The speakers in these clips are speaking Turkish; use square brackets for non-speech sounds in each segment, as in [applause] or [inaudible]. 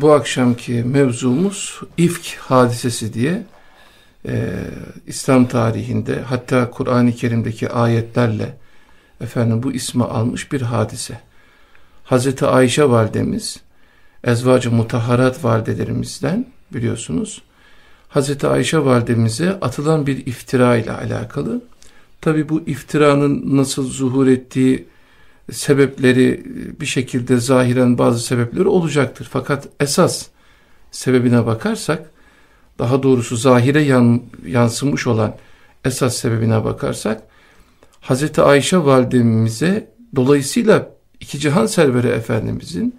bu akşamki mevzumuz ifk hadisesi diye e, İslam tarihinde hatta Kur'an-ı Kerim'deki ayetlerle efendim bu ismi almış bir hadise. Hazreti Ayşe validemiz ezvacı mutaharat validelerimizden biliyorsunuz Hazreti Ayşe validemize atılan bir iftira ile alakalı. Tabi bu iftiranın nasıl zuhur ettiği sebepleri bir şekilde zahiren bazı sebepleri olacaktır. Fakat esas sebebine bakarsak daha doğrusu zahire yan, yansımış olan esas sebebine bakarsak Hazreti Ayşe validemize dolayısıyla iki cihan serveri efendimizin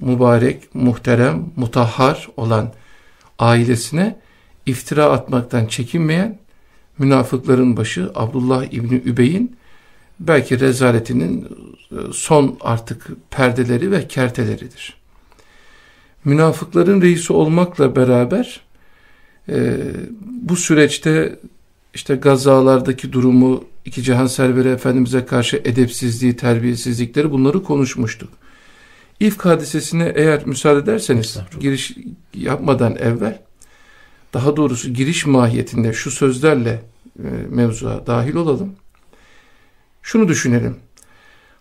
mübarek, muhterem, mutahhar olan ailesine iftira atmaktan çekinmeyen münafıkların başı Abdullah İbni Übey'in belki rezaletinin e, son artık perdeleri ve kerteleridir. Münafıkların reisi olmakla beraber e, bu süreçte işte gazalardaki durumu, iki cihan serveri Efendimiz'e karşı edepsizliği, terbiyesizlikleri bunları konuşmuştuk. İfk hadisesine eğer müsaade ederseniz giriş yapmadan evvel daha doğrusu giriş mahiyetinde şu sözlerle e, mevzuya dahil olalım. Şunu düşünelim.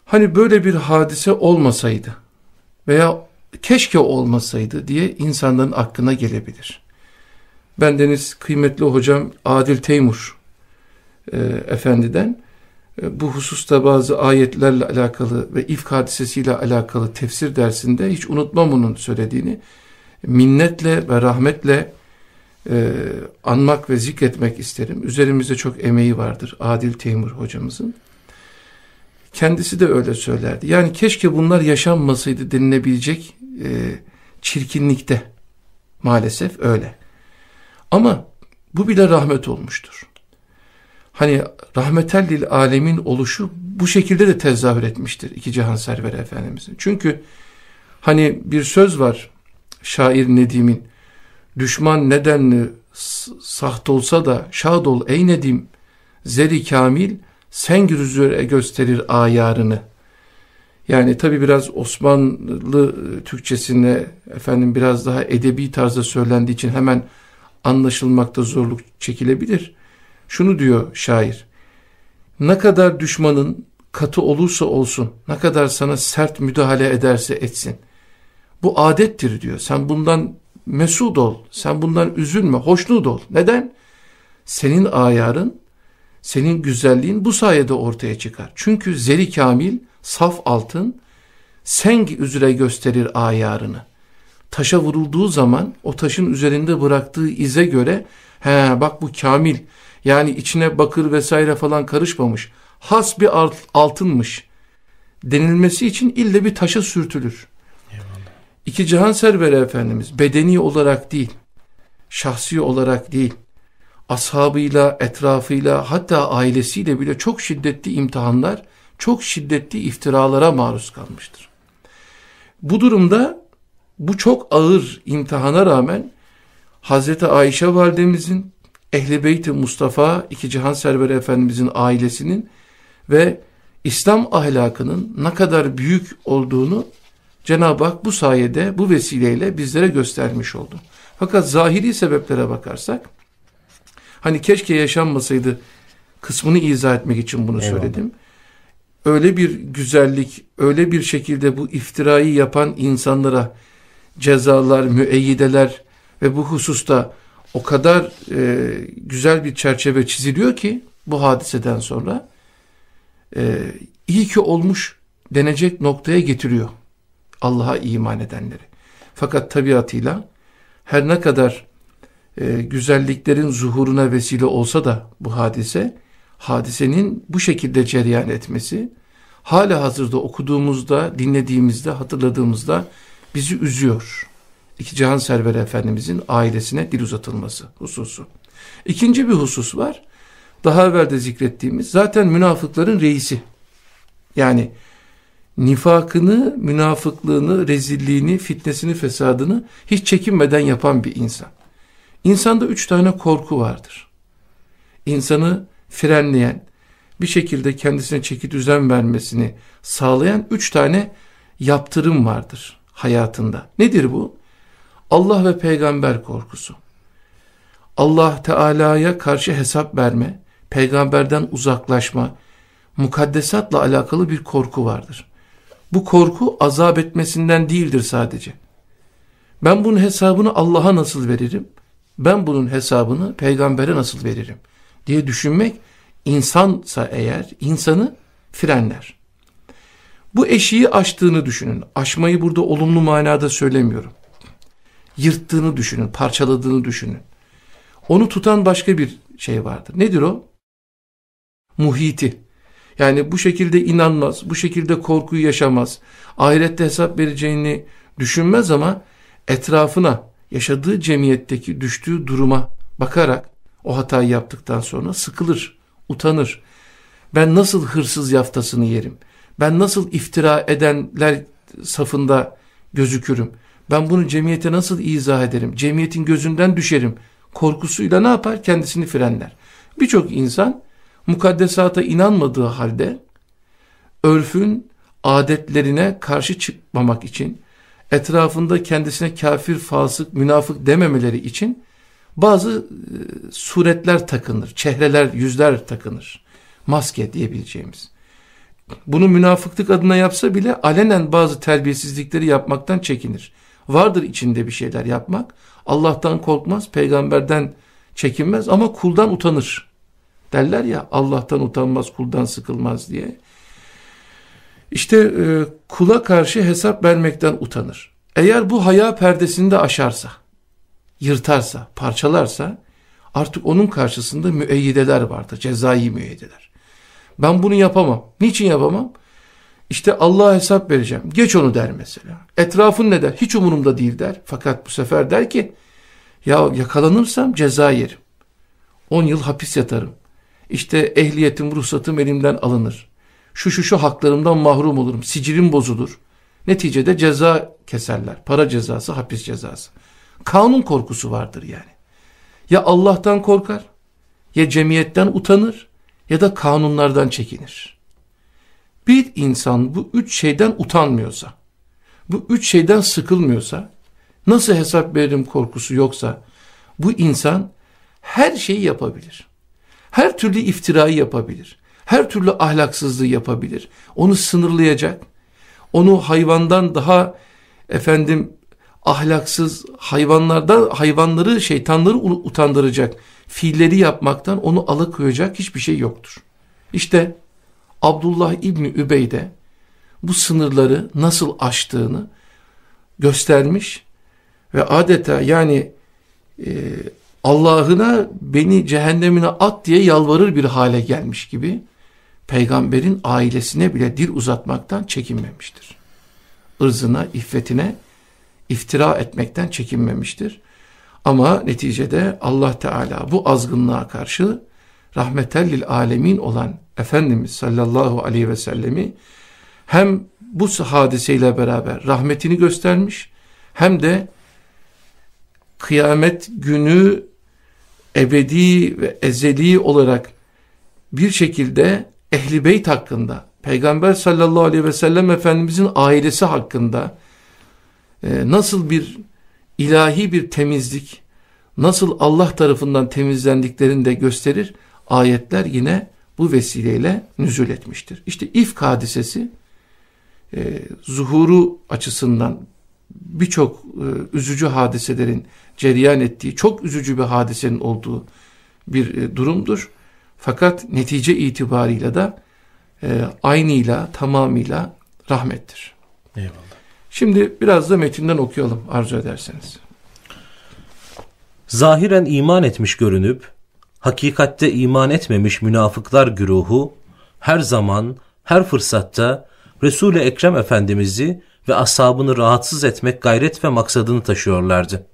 Hani böyle bir hadise olmasaydı veya keşke olmasaydı diye insanların aklına gelebilir. Bendeniz kıymetli hocam Adil Teymur e, efendiden e, bu hususta bazı ayetlerle alakalı ve ifk hadisesiyle alakalı tefsir dersinde hiç unutmam onun söylediğini. Minnetle ve rahmetle e, anmak ve zikretmek isterim. Üzerimizde çok emeği vardır Adil Teymur hocamızın. Kendisi de öyle söylerdi. Yani keşke bunlar yaşanmasaydı denilebilecek e, çirkinlikte. Maalesef öyle. Ama bu bile rahmet olmuştur. Hani rahmetellil alemin oluşu bu şekilde de tezahür etmiştir iki cihan serveri efendimizin. Çünkü hani bir söz var şair Nedim'in düşman nedenli saht olsa da şad ol ey Nedim zeri kamil sen üzere gösterir ayarını. Yani tabi biraz Osmanlı Türkçesine efendim biraz daha edebi tarzda söylendiği için hemen anlaşılmakta zorluk çekilebilir. Şunu diyor şair. Ne kadar düşmanın katı olursa olsun, ne kadar sana sert müdahale ederse etsin. Bu adettir diyor. Sen bundan mesud ol, sen bundan üzülme, hoşnut ol. Neden? Senin ayarın, senin güzelliğin bu sayede ortaya çıkar. Çünkü zeri kamil, saf altın, seng üzere gösterir ayarını. Taşa vurulduğu zaman o taşın üzerinde bıraktığı ize göre he bak bu kamil yani içine bakır vesaire falan karışmamış has bir altınmış denilmesi için ille bir taşa sürtülür. İki cihan serveri Efendimiz bedeni olarak değil, şahsi olarak değil, ashabıyla, etrafıyla hatta ailesiyle bile çok şiddetli imtihanlar, çok şiddetli iftiralara maruz kalmıştır. Bu durumda bu çok ağır imtihana rağmen Hazreti Ayşe validemizin, Ehli Beyt-i Mustafa, iki cihan serveri efendimizin ailesinin ve İslam ahlakının ne kadar büyük olduğunu Cenab-ı Hak bu sayede, bu vesileyle bizlere göstermiş oldu. Fakat zahiri sebeplere bakarsak, hani keşke yaşanmasaydı kısmını izah etmek için bunu Eyvallah. söyledim. Öyle bir güzellik, öyle bir şekilde bu iftirayı yapan insanlara cezalar, müeyyideler ve bu hususta o kadar e, güzel bir çerçeve çiziliyor ki bu hadiseden sonra e, iyi ki olmuş denecek noktaya getiriyor Allah'a iman edenleri. Fakat tabiatıyla her ne kadar e, güzelliklerin zuhuruna vesile olsa da bu hadise, hadisenin bu şekilde cereyan etmesi, hala hazırda okuduğumuzda, dinlediğimizde, hatırladığımızda bizi üzüyor. İki Cihan Serveri Efendimizin ailesine dil uzatılması hususu. İkinci bir husus var. Daha evvel de zikrettiğimiz zaten münafıkların reisi. Yani nifakını, münafıklığını, rezilliğini, fitnesini, fesadını hiç çekinmeden yapan bir insan. İnsanda üç tane korku vardır. İnsanı frenleyen, bir şekilde kendisine çeki düzen vermesini sağlayan üç tane yaptırım vardır hayatında. Nedir bu? Allah ve peygamber korkusu. Allah Teala'ya karşı hesap verme, peygamberden uzaklaşma, mukaddesatla alakalı bir korku vardır. Bu korku azap etmesinden değildir sadece. Ben bunun hesabını Allah'a nasıl veririm? Ben bunun hesabını peygambere nasıl veririm? diye düşünmek insansa eğer insanı frenler. Bu eşiği aştığını düşünün. Aşmayı burada olumlu manada söylemiyorum. Yırttığını düşünün, parçaladığını düşünün. Onu tutan başka bir şey vardır. Nedir o? Muhiti. Yani bu şekilde inanmaz, bu şekilde korkuyu yaşamaz, ahirette hesap vereceğini düşünmez ama etrafına, yaşadığı cemiyetteki düştüğü duruma bakarak o hatayı yaptıktan sonra sıkılır, utanır. Ben nasıl hırsız yaftasını yerim? Ben nasıl iftira edenler safında gözükürüm? Ben bunu cemiyete nasıl izah ederim? Cemiyetin gözünden düşerim. Korkusuyla ne yapar? Kendisini frenler. Birçok insan mukaddesata inanmadığı halde örfün adetlerine karşı çıkmamak için etrafında kendisine kafir, fasık, münafık dememeleri için bazı e, suretler takınır, çehreler, yüzler takınır. Maske diyebileceğimiz. Bunu münafıklık adına yapsa bile alenen bazı terbiyesizlikleri yapmaktan çekinir. Vardır içinde bir şeyler yapmak. Allah'tan korkmaz, peygamberden çekinmez ama kuldan utanır. Derler ya Allah'tan utanmaz, kuldan sıkılmaz diye. İşte e, kula karşı hesap vermekten utanır. Eğer bu haya perdesini de aşarsa, yırtarsa, parçalarsa artık onun karşısında müeyyideler vardır, cezai müeyyideler. Ben bunu yapamam. Niçin yapamam? İşte Allah'a hesap vereceğim. Geç onu der mesela. Etrafın ne der? Hiç umurumda değil der. Fakat bu sefer der ki ya yakalanırsam ceza yerim. 10 yıl hapis yatarım. İşte ehliyetim, ruhsatım elimden alınır. Şu şu şu haklarımdan mahrum olurum. Sicilim bozulur. Neticede ceza keserler. Para cezası, hapis cezası. Kanun korkusu vardır yani. Ya Allah'tan korkar, ya cemiyetten utanır, ya da kanunlardan çekinir. Bir insan bu üç şeyden utanmıyorsa, bu üç şeyden sıkılmıyorsa, nasıl hesap veririm korkusu yoksa, bu insan her şeyi yapabilir. Her türlü iftirayı yapabilir. Her türlü ahlaksızlığı yapabilir. Onu sınırlayacak, onu hayvandan daha efendim ahlaksız hayvanlardan hayvanları şeytanları utandıracak fiilleri yapmaktan onu alıkoyacak hiçbir şey yoktur. İşte Abdullah İbni Übeyde bu sınırları nasıl aştığını göstermiş ve adeta yani e, Allah'ına beni cehennemine at diye yalvarır bir hale gelmiş gibi peygamberin ailesine bile dil uzatmaktan çekinmemiştir. Irzına, iffetine iftira etmekten çekinmemiştir. Ama neticede Allah Teala bu azgınlığa karşı rahmetellil alemin olan Efendimiz sallallahu aleyhi ve sellemi hem bu hadiseyle beraber rahmetini göstermiş hem de kıyamet günü ebedi ve ezeli olarak bir şekilde ehli beyt hakkında Peygamber sallallahu aleyhi ve sellem Efendimizin ailesi hakkında e, nasıl bir ilahi bir temizlik, nasıl Allah tarafından temizlendiklerini de gösterir. Ayetler yine bu vesileyle nüzul etmiştir. İşte ifk hadisesi e, zuhuru açısından birçok e, üzücü hadiselerin cereyan ettiği, çok üzücü bir hadisenin olduğu bir e, durumdur. Fakat netice itibarıyla da e, aynıyla, tamamıyla rahmettir. Eyvallah. Şimdi biraz da metinden okuyalım arzu ederseniz. Zahiren iman etmiş görünüp, hakikatte iman etmemiş münafıklar güruhu, her zaman, her fırsatta Resul-i Ekrem Efendimiz'i ve ashabını rahatsız etmek gayret ve maksadını taşıyorlardı.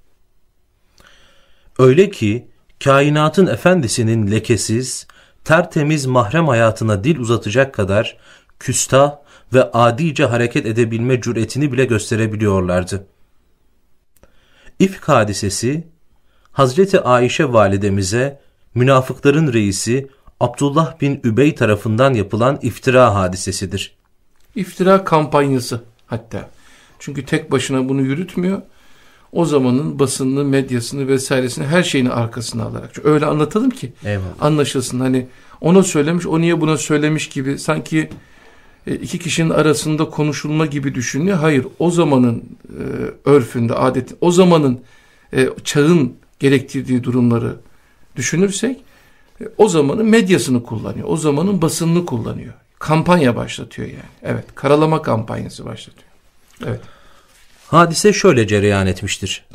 Öyle ki, kainatın efendisinin lekesiz, tertemiz mahrem hayatına dil uzatacak kadar küstah ve adice hareket edebilme cüretini bile gösterebiliyorlardı. İfk hadisesi, Hazreti Ayşe validemize münafıkların reisi Abdullah bin Übey tarafından yapılan iftira hadisesidir. İftira kampanyası hatta. Çünkü tek başına bunu yürütmüyor. O zamanın basınını, medyasını vesairesini her şeyini arkasına alarak. Öyle anlatalım ki Eyvallah. anlaşılsın. Hani ona söylemiş, o niye buna söylemiş gibi sanki e, iki kişinin arasında konuşulma gibi düşünüyor. Hayır, o zamanın e, örfünde, adeti, o zamanın e, çağın gerektirdiği durumları düşünürsek e, o zamanın medyasını kullanıyor. O zamanın basınını kullanıyor. Kampanya başlatıyor yani. Evet, karalama kampanyası başlatıyor. Evet. Hadise şöyle cereyan etmiştir.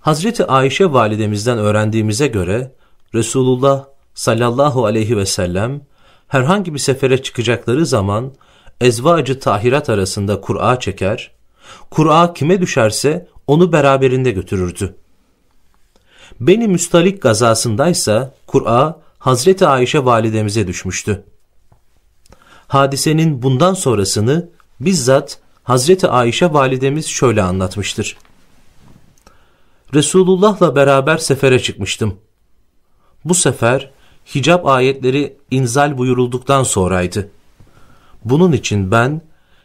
Hazreti Ayşe validemizden öğrendiğimize göre Resulullah sallallahu aleyhi ve sellem herhangi bir sefere çıkacakları zaman ezvacı tahirat arasında Kur'a çeker, Kur'a kime düşerse onu beraberinde götürürdü. Beni Müstalik gazasındaysa Kur'a Hazreti Ayşe validemize düşmüştü. Hadisenin bundan sonrasını bizzat Hazreti Ayşe validemiz şöyle anlatmıştır. Resulullah'la beraber sefere çıkmıştım. Bu sefer hicap ayetleri inzal buyurulduktan sonraydı. Bunun için ben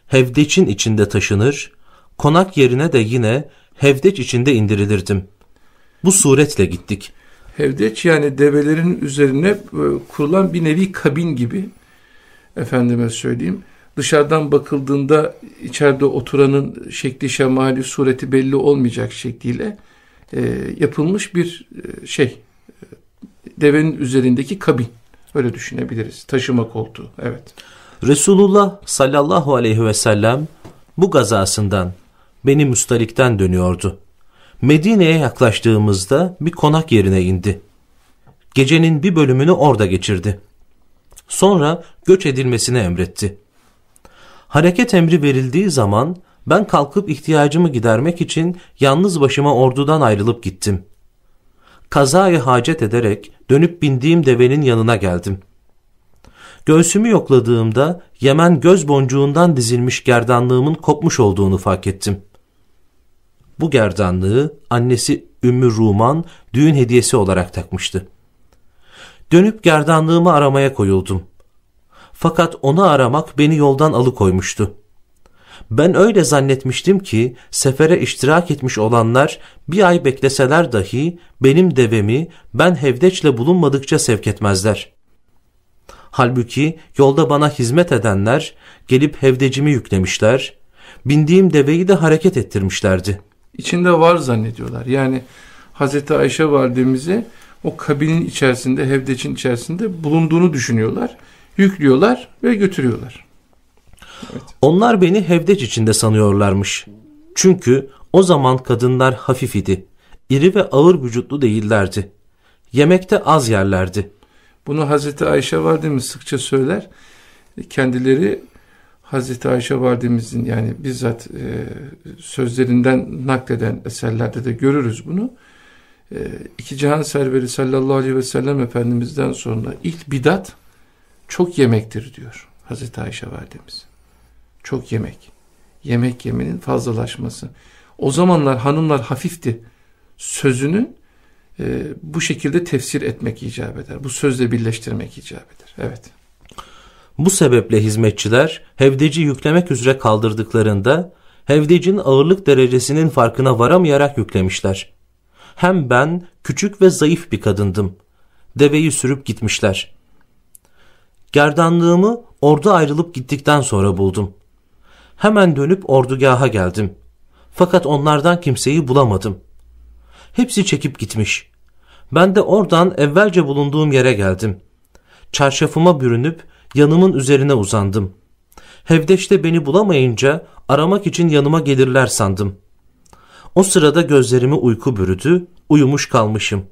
hevdeçin içinde taşınır, konak yerine de yine hevdeç içinde indirilirdim. Bu suretle gittik. Hevdeç yani develerin üzerine e, kurulan bir nevi kabin gibi efendime söyleyeyim dışarıdan bakıldığında içeride oturanın şekli şemali sureti belli olmayacak şekliyle e, yapılmış bir e, şey e, devenin üzerindeki kabin öyle düşünebiliriz taşıma koltuğu evet. Resulullah sallallahu aleyhi ve sellem bu gazasından beni Mustalik'ten dönüyordu. Medine'ye yaklaştığımızda bir konak yerine indi. Gecenin bir bölümünü orada geçirdi. Sonra göç edilmesini emretti. Hareket emri verildiği zaman ben kalkıp ihtiyacımı gidermek için yalnız başıma ordudan ayrılıp gittim. Kazayı hacet ederek dönüp bindiğim devenin yanına geldim. Göğsümü yokladığımda Yemen göz boncuğundan dizilmiş gerdanlığımın kopmuş olduğunu fark ettim. Bu gerdanlığı annesi Ümmü Ruman düğün hediyesi olarak takmıştı. Dönüp gerdanlığımı aramaya koyuldum. Fakat onu aramak beni yoldan alıkoymuştu. Ben öyle zannetmiştim ki sefere iştirak etmiş olanlar bir ay bekleseler dahi benim devemi ben hevdeçle bulunmadıkça sevk etmezler. Halbuki yolda bana hizmet edenler gelip hevdecimi yüklemişler, bindiğim deveyi de hareket ettirmişlerdi. İçinde var zannediyorlar. Yani Hazreti Ayşe validemizi o kabinin içerisinde, hevdecin içerisinde bulunduğunu düşünüyorlar yüklüyorlar ve götürüyorlar. Evet. Onlar beni hevdeç içinde sanıyorlarmış. Çünkü o zaman kadınlar hafif idi. İri ve ağır vücutlu değillerdi. Yemekte az yerlerdi. Bunu Hazreti Ayşe validemiz sıkça söyler. Kendileri Hazreti Ayşe validemizin yani bizzat e, sözlerinden nakleden eserlerde de görürüz bunu. E, iki cihan serveri sallallahu aleyhi ve sellem Efendimiz'den sonra ilk bidat çok yemektir diyor Hazreti Ayşe validemiz. Çok yemek. Yemek yemenin fazlalaşması. O zamanlar hanımlar hafifti. Sözünü e, bu şekilde tefsir etmek icap eder. Bu sözle birleştirmek icap eder. Evet. Bu sebeple hizmetçiler hevdeci yüklemek üzere kaldırdıklarında hevdecin ağırlık derecesinin farkına varamayarak yüklemişler. Hem ben küçük ve zayıf bir kadındım. Deveyi sürüp gitmişler. Gerdanlığımı ordu ayrılıp gittikten sonra buldum. Hemen dönüp ordugaha geldim. Fakat onlardan kimseyi bulamadım. Hepsi çekip gitmiş. Ben de oradan evvelce bulunduğum yere geldim. Çarşafıma bürünüp yanımın üzerine uzandım. Hevdeş'te beni bulamayınca aramak için yanıma gelirler sandım. O sırada gözlerimi uyku bürüdü, uyumuş kalmışım.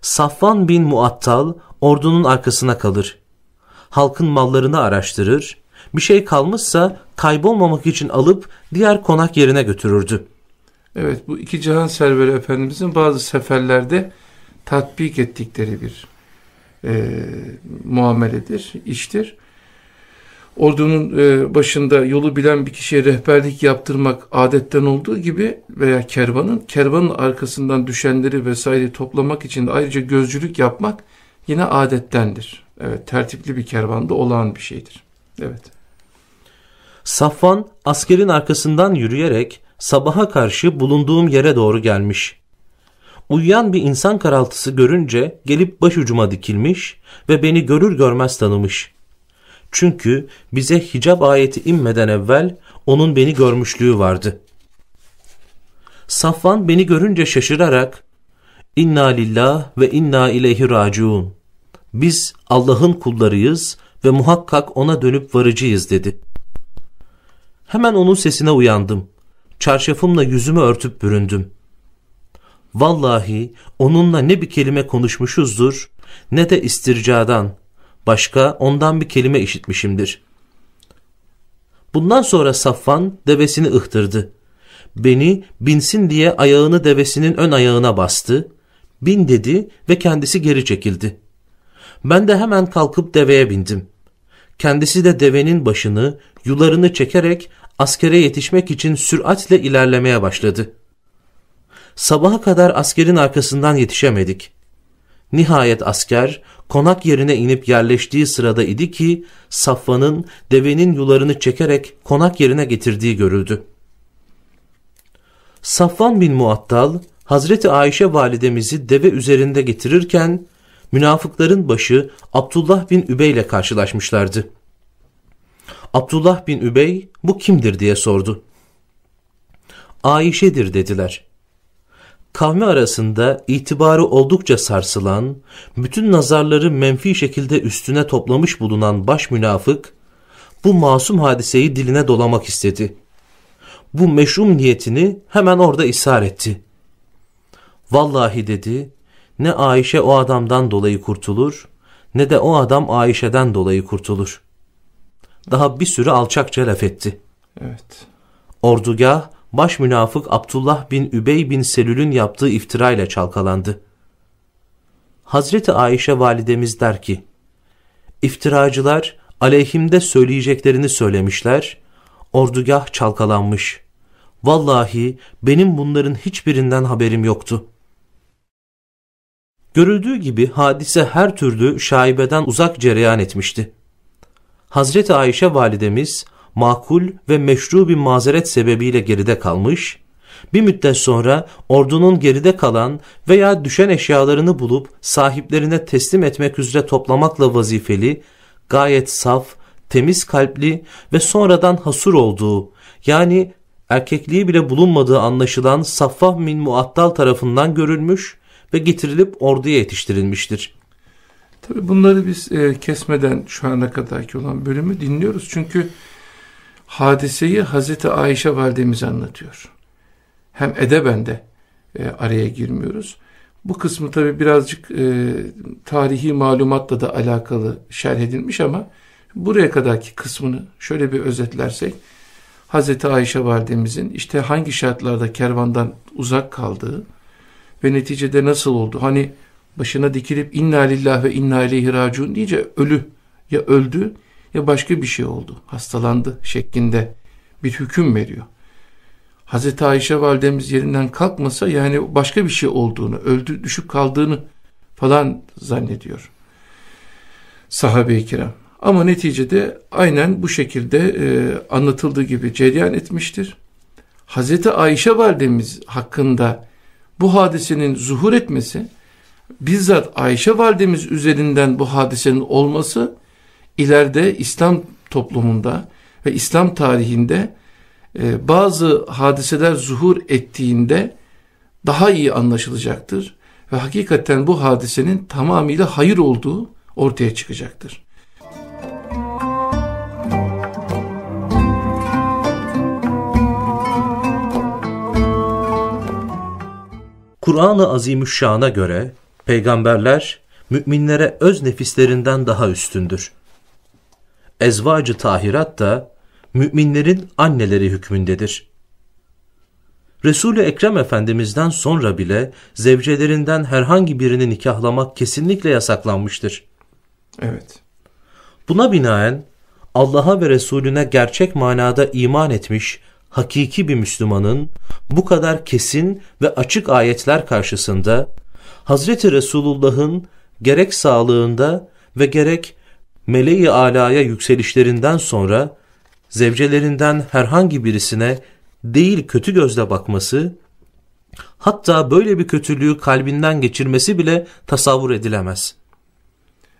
Safvan bin Muattal ordunun arkasına kalır. Halkın mallarını araştırır, bir şey kalmışsa kaybolmamak için alıp diğer konak yerine götürürdü. Evet bu iki cihan serveri efendimizin bazı seferlerde tatbik ettikleri bir e, muameledir, iştir. Ordunun e, başında yolu bilen bir kişiye rehberlik yaptırmak adetten olduğu gibi veya kervanın, kervanın arkasından düşenleri vesaire toplamak için ayrıca gözcülük yapmak yine adettendir. Evet, tertipli bir kervanda olağan bir şeydir. Evet. Safvan askerin arkasından yürüyerek sabaha karşı bulunduğum yere doğru gelmiş. Uyuyan bir insan karaltısı görünce gelip başucuma dikilmiş ve beni görür görmez tanımış. Çünkü bize hicab ayeti inmeden evvel onun beni görmüşlüğü vardı. Safvan beni görünce şaşırarak İnna lillah ve inna ileyhi raciun. Biz Allah'ın kullarıyız ve muhakkak ona dönüp varıcıyız dedi. Hemen onun sesine uyandım. Çarşafımla yüzümü örtüp büründüm. Vallahi onunla ne bir kelime konuşmuşuzdur ne de istircadan başka ondan bir kelime işitmişimdir. Bundan sonra Safvan devesini ıhtırdı. Beni binsin diye ayağını devesinin ön ayağına bastı. Bin dedi ve kendisi geri çekildi. Ben de hemen kalkıp deveye bindim. Kendisi de devenin başını, yularını çekerek askere yetişmek için süratle ilerlemeye başladı. Sabaha kadar askerin arkasından yetişemedik. Nihayet asker konak yerine inip yerleştiği sırada idi ki Safvan'ın devenin yularını çekerek konak yerine getirdiği görüldü. Safvan bin Muattal Hazreti Ayşe validemizi deve üzerinde getirirken münafıkların başı Abdullah bin Übey ile karşılaşmışlardı. Abdullah bin Übey bu kimdir diye sordu. Ayşe'dir dediler. Kavmi arasında itibarı oldukça sarsılan, bütün nazarları menfi şekilde üstüne toplamış bulunan baş münafık, bu masum hadiseyi diline dolamak istedi. Bu meşrum niyetini hemen orada ishar etti. Vallahi dedi, ne Ayşe o adamdan dolayı kurtulur, ne de o adam Ayşe'den dolayı kurtulur. Daha bir sürü alçakça laf etti. Evet. Ordugah, baş münafık Abdullah bin Übey bin Selül'ün yaptığı iftirayla çalkalandı. Hazreti Ayşe validemiz der ki, İftiracılar aleyhimde söyleyeceklerini söylemişler, ordugah çalkalanmış. Vallahi benim bunların hiçbirinden haberim yoktu. Görüldüğü gibi hadise her türlü şaibeden uzak cereyan etmişti. Hazreti Ayşe validemiz makul ve meşru bir mazeret sebebiyle geride kalmış, bir müddet sonra ordunun geride kalan veya düşen eşyalarını bulup sahiplerine teslim etmek üzere toplamakla vazifeli, gayet saf, temiz kalpli ve sonradan hasur olduğu yani erkekliği bile bulunmadığı anlaşılan Saffah min Muattal tarafından görülmüş ve getirilip orduya yetiştirilmiştir. Tabi bunları biz e, kesmeden şu ana kadarki olan bölümü dinliyoruz. Çünkü hadiseyi Hazreti Ayşe validemiz anlatıyor. Hem edeben de e, araya girmiyoruz. Bu kısmı tabi birazcık e, tarihi malumatla da alakalı şerh edilmiş ama buraya kadarki kısmını şöyle bir özetlersek Hazreti Ayşe validemizin işte hangi şartlarda kervandan uzak kaldığı ve neticede nasıl oldu? Hani başına dikilip inna lillah ve inna ileyhi raciun diyece ölü ya öldü ya başka bir şey oldu. Hastalandı şeklinde bir hüküm veriyor. Hazreti Ayşe validemiz yerinden kalkmasa yani başka bir şey olduğunu, öldü, düşüp kaldığını falan zannediyor. Sahabe-i kiram. Ama neticede aynen bu şekilde e, anlatıldığı gibi cereyan etmiştir. Hazreti Ayşe validemiz hakkında bu hadisenin zuhur etmesi, bizzat Ayşe validemiz üzerinden bu hadisenin olması, ileride İslam toplumunda ve İslam tarihinde e, bazı hadiseler zuhur ettiğinde daha iyi anlaşılacaktır. Ve hakikaten bu hadisenin tamamıyla hayır olduğu ortaya çıkacaktır. Kur'an-ı Azimüşşan'a göre peygamberler müminlere öz nefislerinden daha üstündür. Ezvacı tahirat da müminlerin anneleri hükmündedir. Resul-i Ekrem Efendimiz'den sonra bile zevcelerinden herhangi birini nikahlamak kesinlikle yasaklanmıştır. Evet. Buna binaen Allah'a ve Resulüne gerçek manada iman etmiş hakiki bir Müslümanın bu kadar kesin ve açık ayetler karşısında Hazreti Resulullah'ın gerek sağlığında ve gerek meleği alaya yükselişlerinden sonra zevcelerinden herhangi birisine değil kötü gözle bakması, hatta böyle bir kötülüğü kalbinden geçirmesi bile tasavvur edilemez.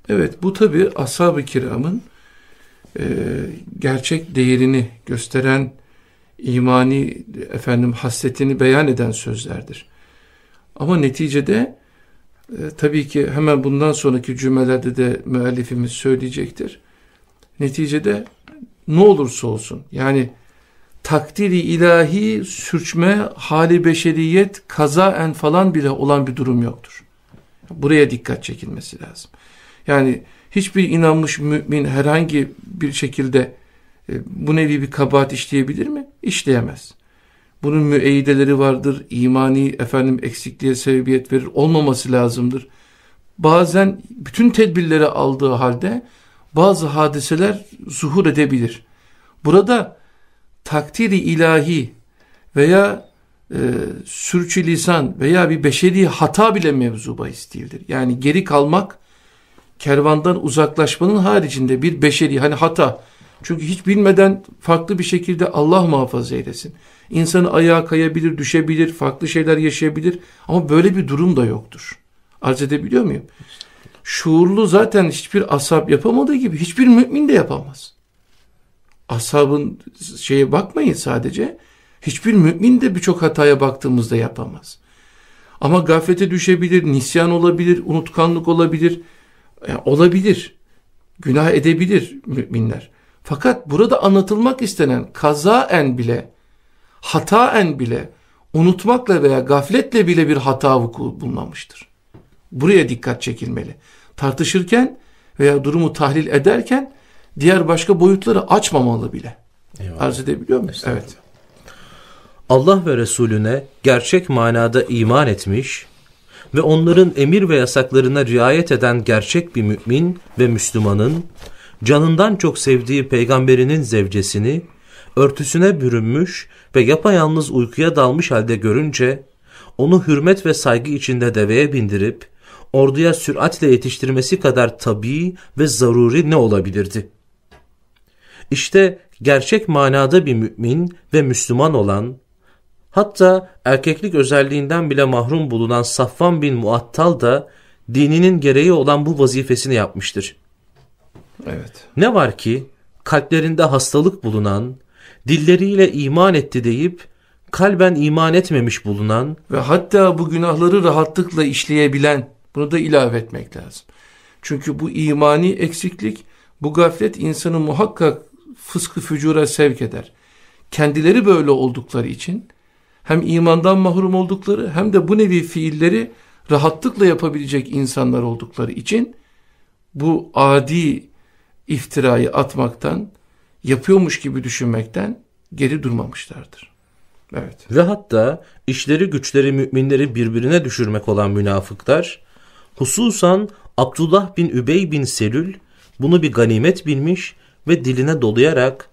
Evet bu tabi ashab-ı kiramın e, gerçek değerini gösteren imani efendim hasletini beyan eden sözlerdir. Ama neticede e, tabii ki hemen bundan sonraki cümlelerde de müellifimiz söyleyecektir. Neticede ne olursa olsun yani takdiri ilahi sürçme hali beşeriyet kazaen falan bile olan bir durum yoktur. Buraya dikkat çekilmesi lazım. Yani hiçbir inanmış mümin herhangi bir şekilde bu nevi bir kabahat işleyebilir mi? İşleyemez. Bunun müeyyideleri vardır. imani efendim eksikliğe sebebiyet verir. Olmaması lazımdır. Bazen bütün tedbirleri aldığı halde bazı hadiseler zuhur edebilir. Burada takdiri ilahi veya e, sürçülisan veya bir beşeri hata bile mevzu bahis değildir. Yani geri kalmak kervandan uzaklaşmanın haricinde bir beşeri hani hata. Çünkü hiç bilmeden farklı bir şekilde Allah muhafaza eylesin. İnsanı ayağa kayabilir, düşebilir, farklı şeyler yaşayabilir ama böyle bir durum da yoktur. Arz edebiliyor muyum? Şuurlu zaten hiçbir asap yapamadığı gibi hiçbir mümin de yapamaz. Asabın şeye bakmayın sadece. Hiçbir mümin de birçok hataya baktığımızda yapamaz. Ama gaflete düşebilir, nisyan olabilir, unutkanlık olabilir. Yani olabilir. Günah edebilir müminler. Fakat burada anlatılmak istenen kazaen bile, hataen bile, unutmakla veya gafletle bile bir hata vuku bulunmamıştır. Buraya dikkat çekilmeli. Tartışırken veya durumu tahlil ederken diğer başka boyutları açmamalı bile. Eyvallah. Arz edebiliyor muyuz? Evet. Allah ve Resulüne gerçek manada iman etmiş ve onların emir ve yasaklarına riayet eden gerçek bir mümin ve Müslümanın canından çok sevdiği peygamberinin zevcesini örtüsüne bürünmüş ve yapayalnız uykuya dalmış halde görünce onu hürmet ve saygı içinde deveye bindirip orduya süratle yetiştirmesi kadar tabii ve zaruri ne olabilirdi? İşte gerçek manada bir mümin ve Müslüman olan, hatta erkeklik özelliğinden bile mahrum bulunan Safvan bin Muattal da dininin gereği olan bu vazifesini yapmıştır. Evet. Ne var ki kalplerinde hastalık bulunan, dilleriyle iman etti deyip kalben iman etmemiş bulunan ve hatta bu günahları rahatlıkla işleyebilen bunu da ilave etmek lazım. Çünkü bu imani eksiklik, bu gaflet insanı muhakkak fıskı fücura sevk eder. Kendileri böyle oldukları için hem imandan mahrum oldukları hem de bu nevi fiilleri rahatlıkla yapabilecek insanlar oldukları için bu adi iftirayı atmaktan, yapıyormuş gibi düşünmekten geri durmamışlardır. Evet. Ve hatta işleri güçleri müminleri birbirine düşürmek olan münafıklar, hususan Abdullah bin Übey bin Selül bunu bir ganimet bilmiş ve diline dolayarak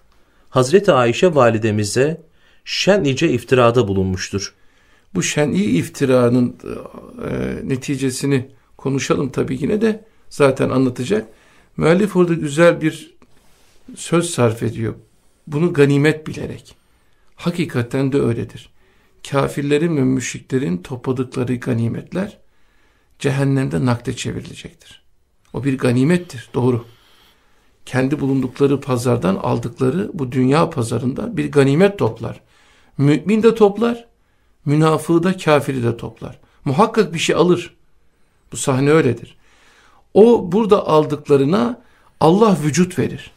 Hazreti Ayşe validemize şenlice iftirada bulunmuştur. Bu şen'i iftiranın e, neticesini konuşalım tabii yine de zaten anlatacak. Müellif orada güzel bir söz sarf ediyor. Bunu ganimet bilerek. Hakikaten de öyledir. Kafirlerin ve müşriklerin topladıkları ganimetler cehennemde nakde çevrilecektir. O bir ganimettir, doğru. Kendi bulundukları pazardan aldıkları bu dünya pazarında bir ganimet toplar. Mümin de toplar, münafığı da kafiri de toplar. Muhakkak bir şey alır. Bu sahne öyledir. O burada aldıklarına Allah vücut verir.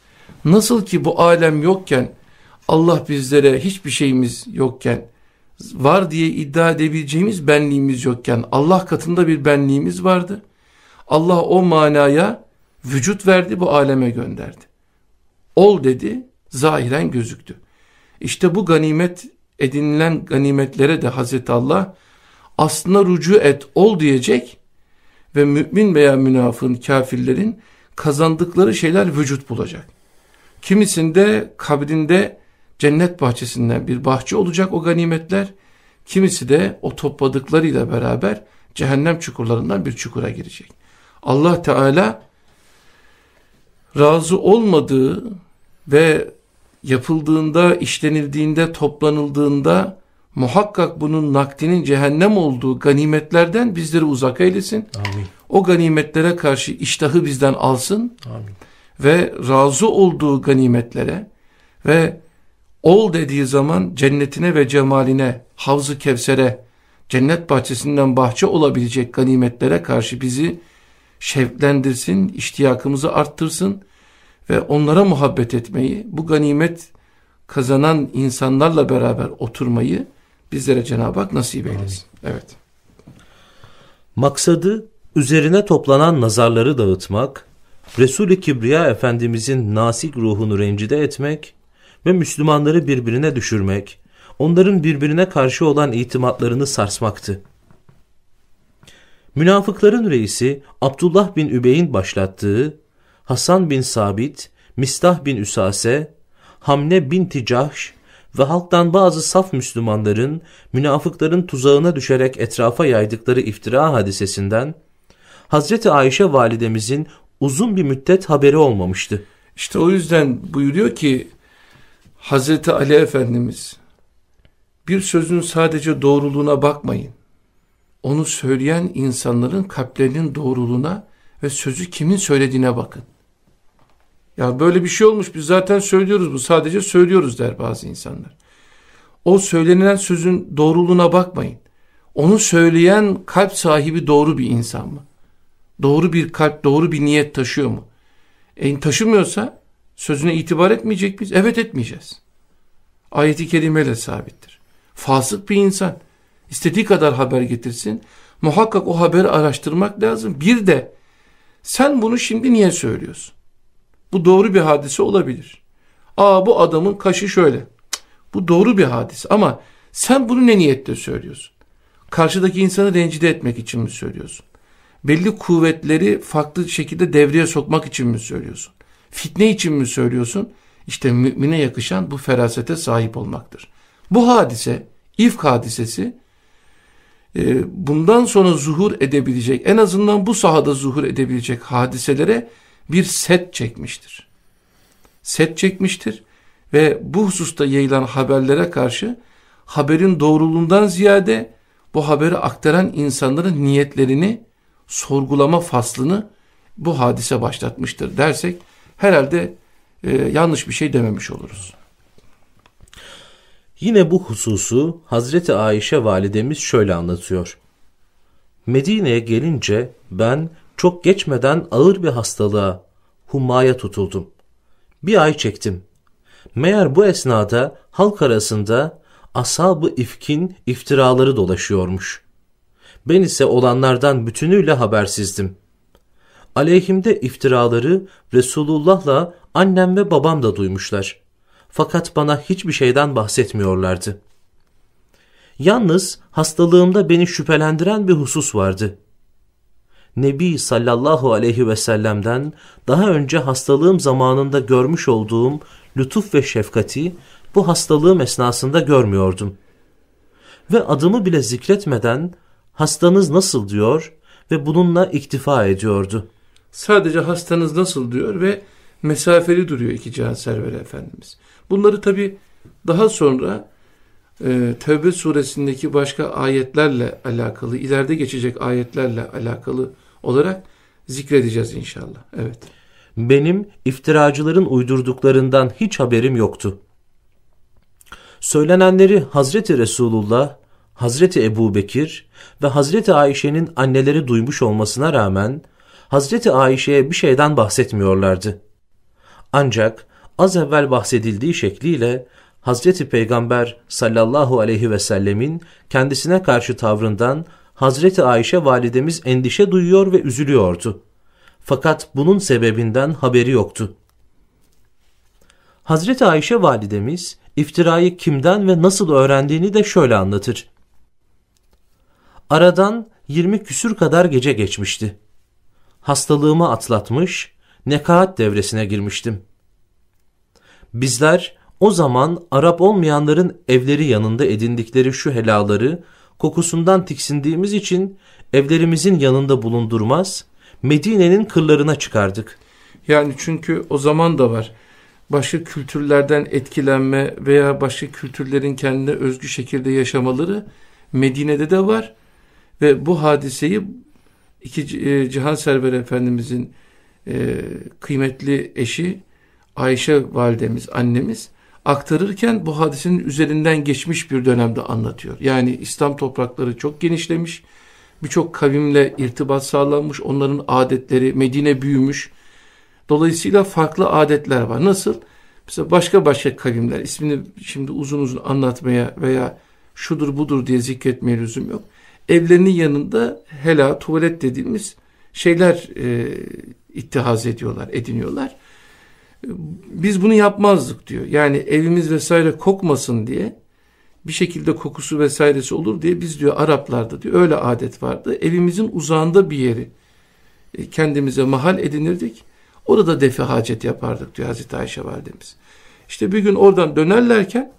Nasıl ki bu alem yokken Allah bizlere hiçbir şeyimiz yokken var diye iddia edebileceğimiz benliğimiz yokken Allah katında bir benliğimiz vardı. Allah o manaya vücut verdi bu aleme gönderdi. Ol dedi zahiren gözüktü. İşte bu ganimet edinilen ganimetlere de Hazreti Allah aslında rucu et ol diyecek ve mümin veya münafığın kafirlerin kazandıkları şeyler vücut bulacak. Kimisinde kabrinde cennet bahçesinden bir bahçe olacak o ganimetler. Kimisi de o topladıklarıyla beraber cehennem çukurlarından bir çukura girecek. Allah Teala razı olmadığı ve yapıldığında, işlenildiğinde, toplanıldığında muhakkak bunun nakdinin cehennem olduğu ganimetlerden bizleri uzak eylesin. Amin. O ganimetlere karşı iştahı bizden alsın. Amin. Ve razı olduğu ganimetlere ve ol dediği zaman cennetine ve cemaline, havzı kevsere, cennet bahçesinden bahçe olabilecek ganimetlere karşı bizi şevklendirsin, iştiyakımızı arttırsın ve onlara muhabbet etmeyi, bu ganimet kazanan insanlarla beraber oturmayı bizlere Cenab-ı Hak nasip eylesin. Evet. Maksadı üzerine toplanan nazarları dağıtmak, Resul-i Kibriya Efendimizin nasik ruhunu rencide etmek ve Müslümanları birbirine düşürmek, onların birbirine karşı olan itimatlarını sarsmaktı. Münafıkların reisi Abdullah bin Übey'in başlattığı Hasan bin Sabit, Mistah bin Üsase, Hamne bin Ticahş ve halktan bazı saf Müslümanların münafıkların tuzağına düşerek etrafa yaydıkları iftira hadisesinden Hazreti Ayşe validemizin uzun bir müddet haberi olmamıştı. İşte o yüzden buyuruyor ki Hazreti Ali Efendimiz bir sözün sadece doğruluğuna bakmayın. Onu söyleyen insanların kalplerinin doğruluğuna ve sözü kimin söylediğine bakın. Ya böyle bir şey olmuş biz zaten söylüyoruz bu sadece söylüyoruz der bazı insanlar. O söylenilen sözün doğruluğuna bakmayın. Onu söyleyen kalp sahibi doğru bir insan mı? Doğru bir kalp, doğru bir niyet taşıyor mu? E taşımıyorsa sözüne itibar etmeyecek miyiz? Evet etmeyeceğiz. Ayeti kerimeyle sabittir. Fasık bir insan istediği kadar haber getirsin. Muhakkak o haberi araştırmak lazım. Bir de sen bunu şimdi niye söylüyorsun? Bu doğru bir hadise olabilir. Aa bu adamın kaşı şöyle. Bu doğru bir hadise ama sen bunu ne niyetle söylüyorsun? Karşıdaki insanı rencide etmek için mi söylüyorsun? Belli kuvvetleri farklı şekilde devreye sokmak için mi söylüyorsun? Fitne için mi söylüyorsun? İşte mümine yakışan bu ferasete sahip olmaktır. Bu hadise, ifk hadisesi e, bundan sonra zuhur edebilecek, en azından bu sahada zuhur edebilecek hadiselere bir set çekmiştir. Set çekmiştir ve bu hususta yayılan haberlere karşı haberin doğruluğundan ziyade bu haberi aktaran insanların niyetlerini sorgulama faslını bu hadise başlatmıştır dersek herhalde e, yanlış bir şey dememiş oluruz. Yine bu hususu Hazreti Ayşe validemiz şöyle anlatıyor. Medine'ye gelince ben çok geçmeden ağır bir hastalığa, hummaya tutuldum. Bir ay çektim. Meğer bu esnada halk arasında ashab ifkin iftiraları dolaşıyormuş. Ben ise olanlardan bütünüyle habersizdim. Aleyhimde iftiraları Resulullah'la annem ve babam da duymuşlar. Fakat bana hiçbir şeyden bahsetmiyorlardı. Yalnız hastalığımda beni şüphelendiren bir husus vardı. Nebi sallallahu aleyhi ve sellem'den daha önce hastalığım zamanında görmüş olduğum lütuf ve şefkati bu hastalığım esnasında görmüyordum. Ve adımı bile zikretmeden hastanız nasıl diyor ve bununla iktifa ediyordu. Sadece hastanız nasıl diyor ve mesafeli duruyor iki Cihan Serveri Efendimiz. Bunları tabi daha sonra e, Tevbe suresindeki başka ayetlerle alakalı, ileride geçecek ayetlerle alakalı olarak zikredeceğiz inşallah. Evet. Benim iftiracıların uydurduklarından hiç haberim yoktu. Söylenenleri Hazreti Resulullah, Hazreti Ebu Bekir ve Hazreti Ayşe'nin anneleri duymuş olmasına rağmen Hazreti Ayşe'ye bir şeyden bahsetmiyorlardı. Ancak az evvel bahsedildiği şekliyle Hazreti Peygamber sallallahu aleyhi ve sellemin kendisine karşı tavrından Hazreti Ayşe validemiz endişe duyuyor ve üzülüyordu. Fakat bunun sebebinden haberi yoktu. Hazreti Ayşe validemiz iftirayı kimden ve nasıl öğrendiğini de şöyle anlatır. Aradan yirmi küsür kadar gece geçmişti. Hastalığımı atlatmış, nekaat devresine girmiştim. Bizler o zaman Arap olmayanların evleri yanında edindikleri şu helaları kokusundan tiksindiğimiz için evlerimizin yanında bulundurmaz, Medine'nin kırlarına çıkardık. Yani çünkü o zaman da var. başka kültürlerden etkilenme veya başka kültürlerin kendine özgü şekilde yaşamaları Medine'de de var. Ve bu hadiseyi iki e, Cihan Server Efendimizin e, kıymetli eşi Ayşe validemiz, annemiz aktarırken bu hadisenin üzerinden geçmiş bir dönemde anlatıyor. Yani İslam toprakları çok genişlemiş, birçok kavimle irtibat sağlanmış, onların adetleri, Medine büyümüş. Dolayısıyla farklı adetler var. Nasıl? Mesela başka başka kavimler, ismini şimdi uzun uzun anlatmaya veya şudur budur diye zikretmeye lüzum yok. Evlerinin yanında hela, tuvalet dediğimiz şeyler e, ittihaz ediyorlar, ediniyorlar. Biz bunu yapmazdık diyor. Yani evimiz vesaire kokmasın diye bir şekilde kokusu vesairesi olur diye biz diyor Araplarda diyor öyle adet vardı. Evimizin uzağında bir yeri e, kendimize mahal edinirdik. Orada defi hacet yapardık diyor Hazreti Ayşe validemiz. İşte bir gün oradan dönerlerken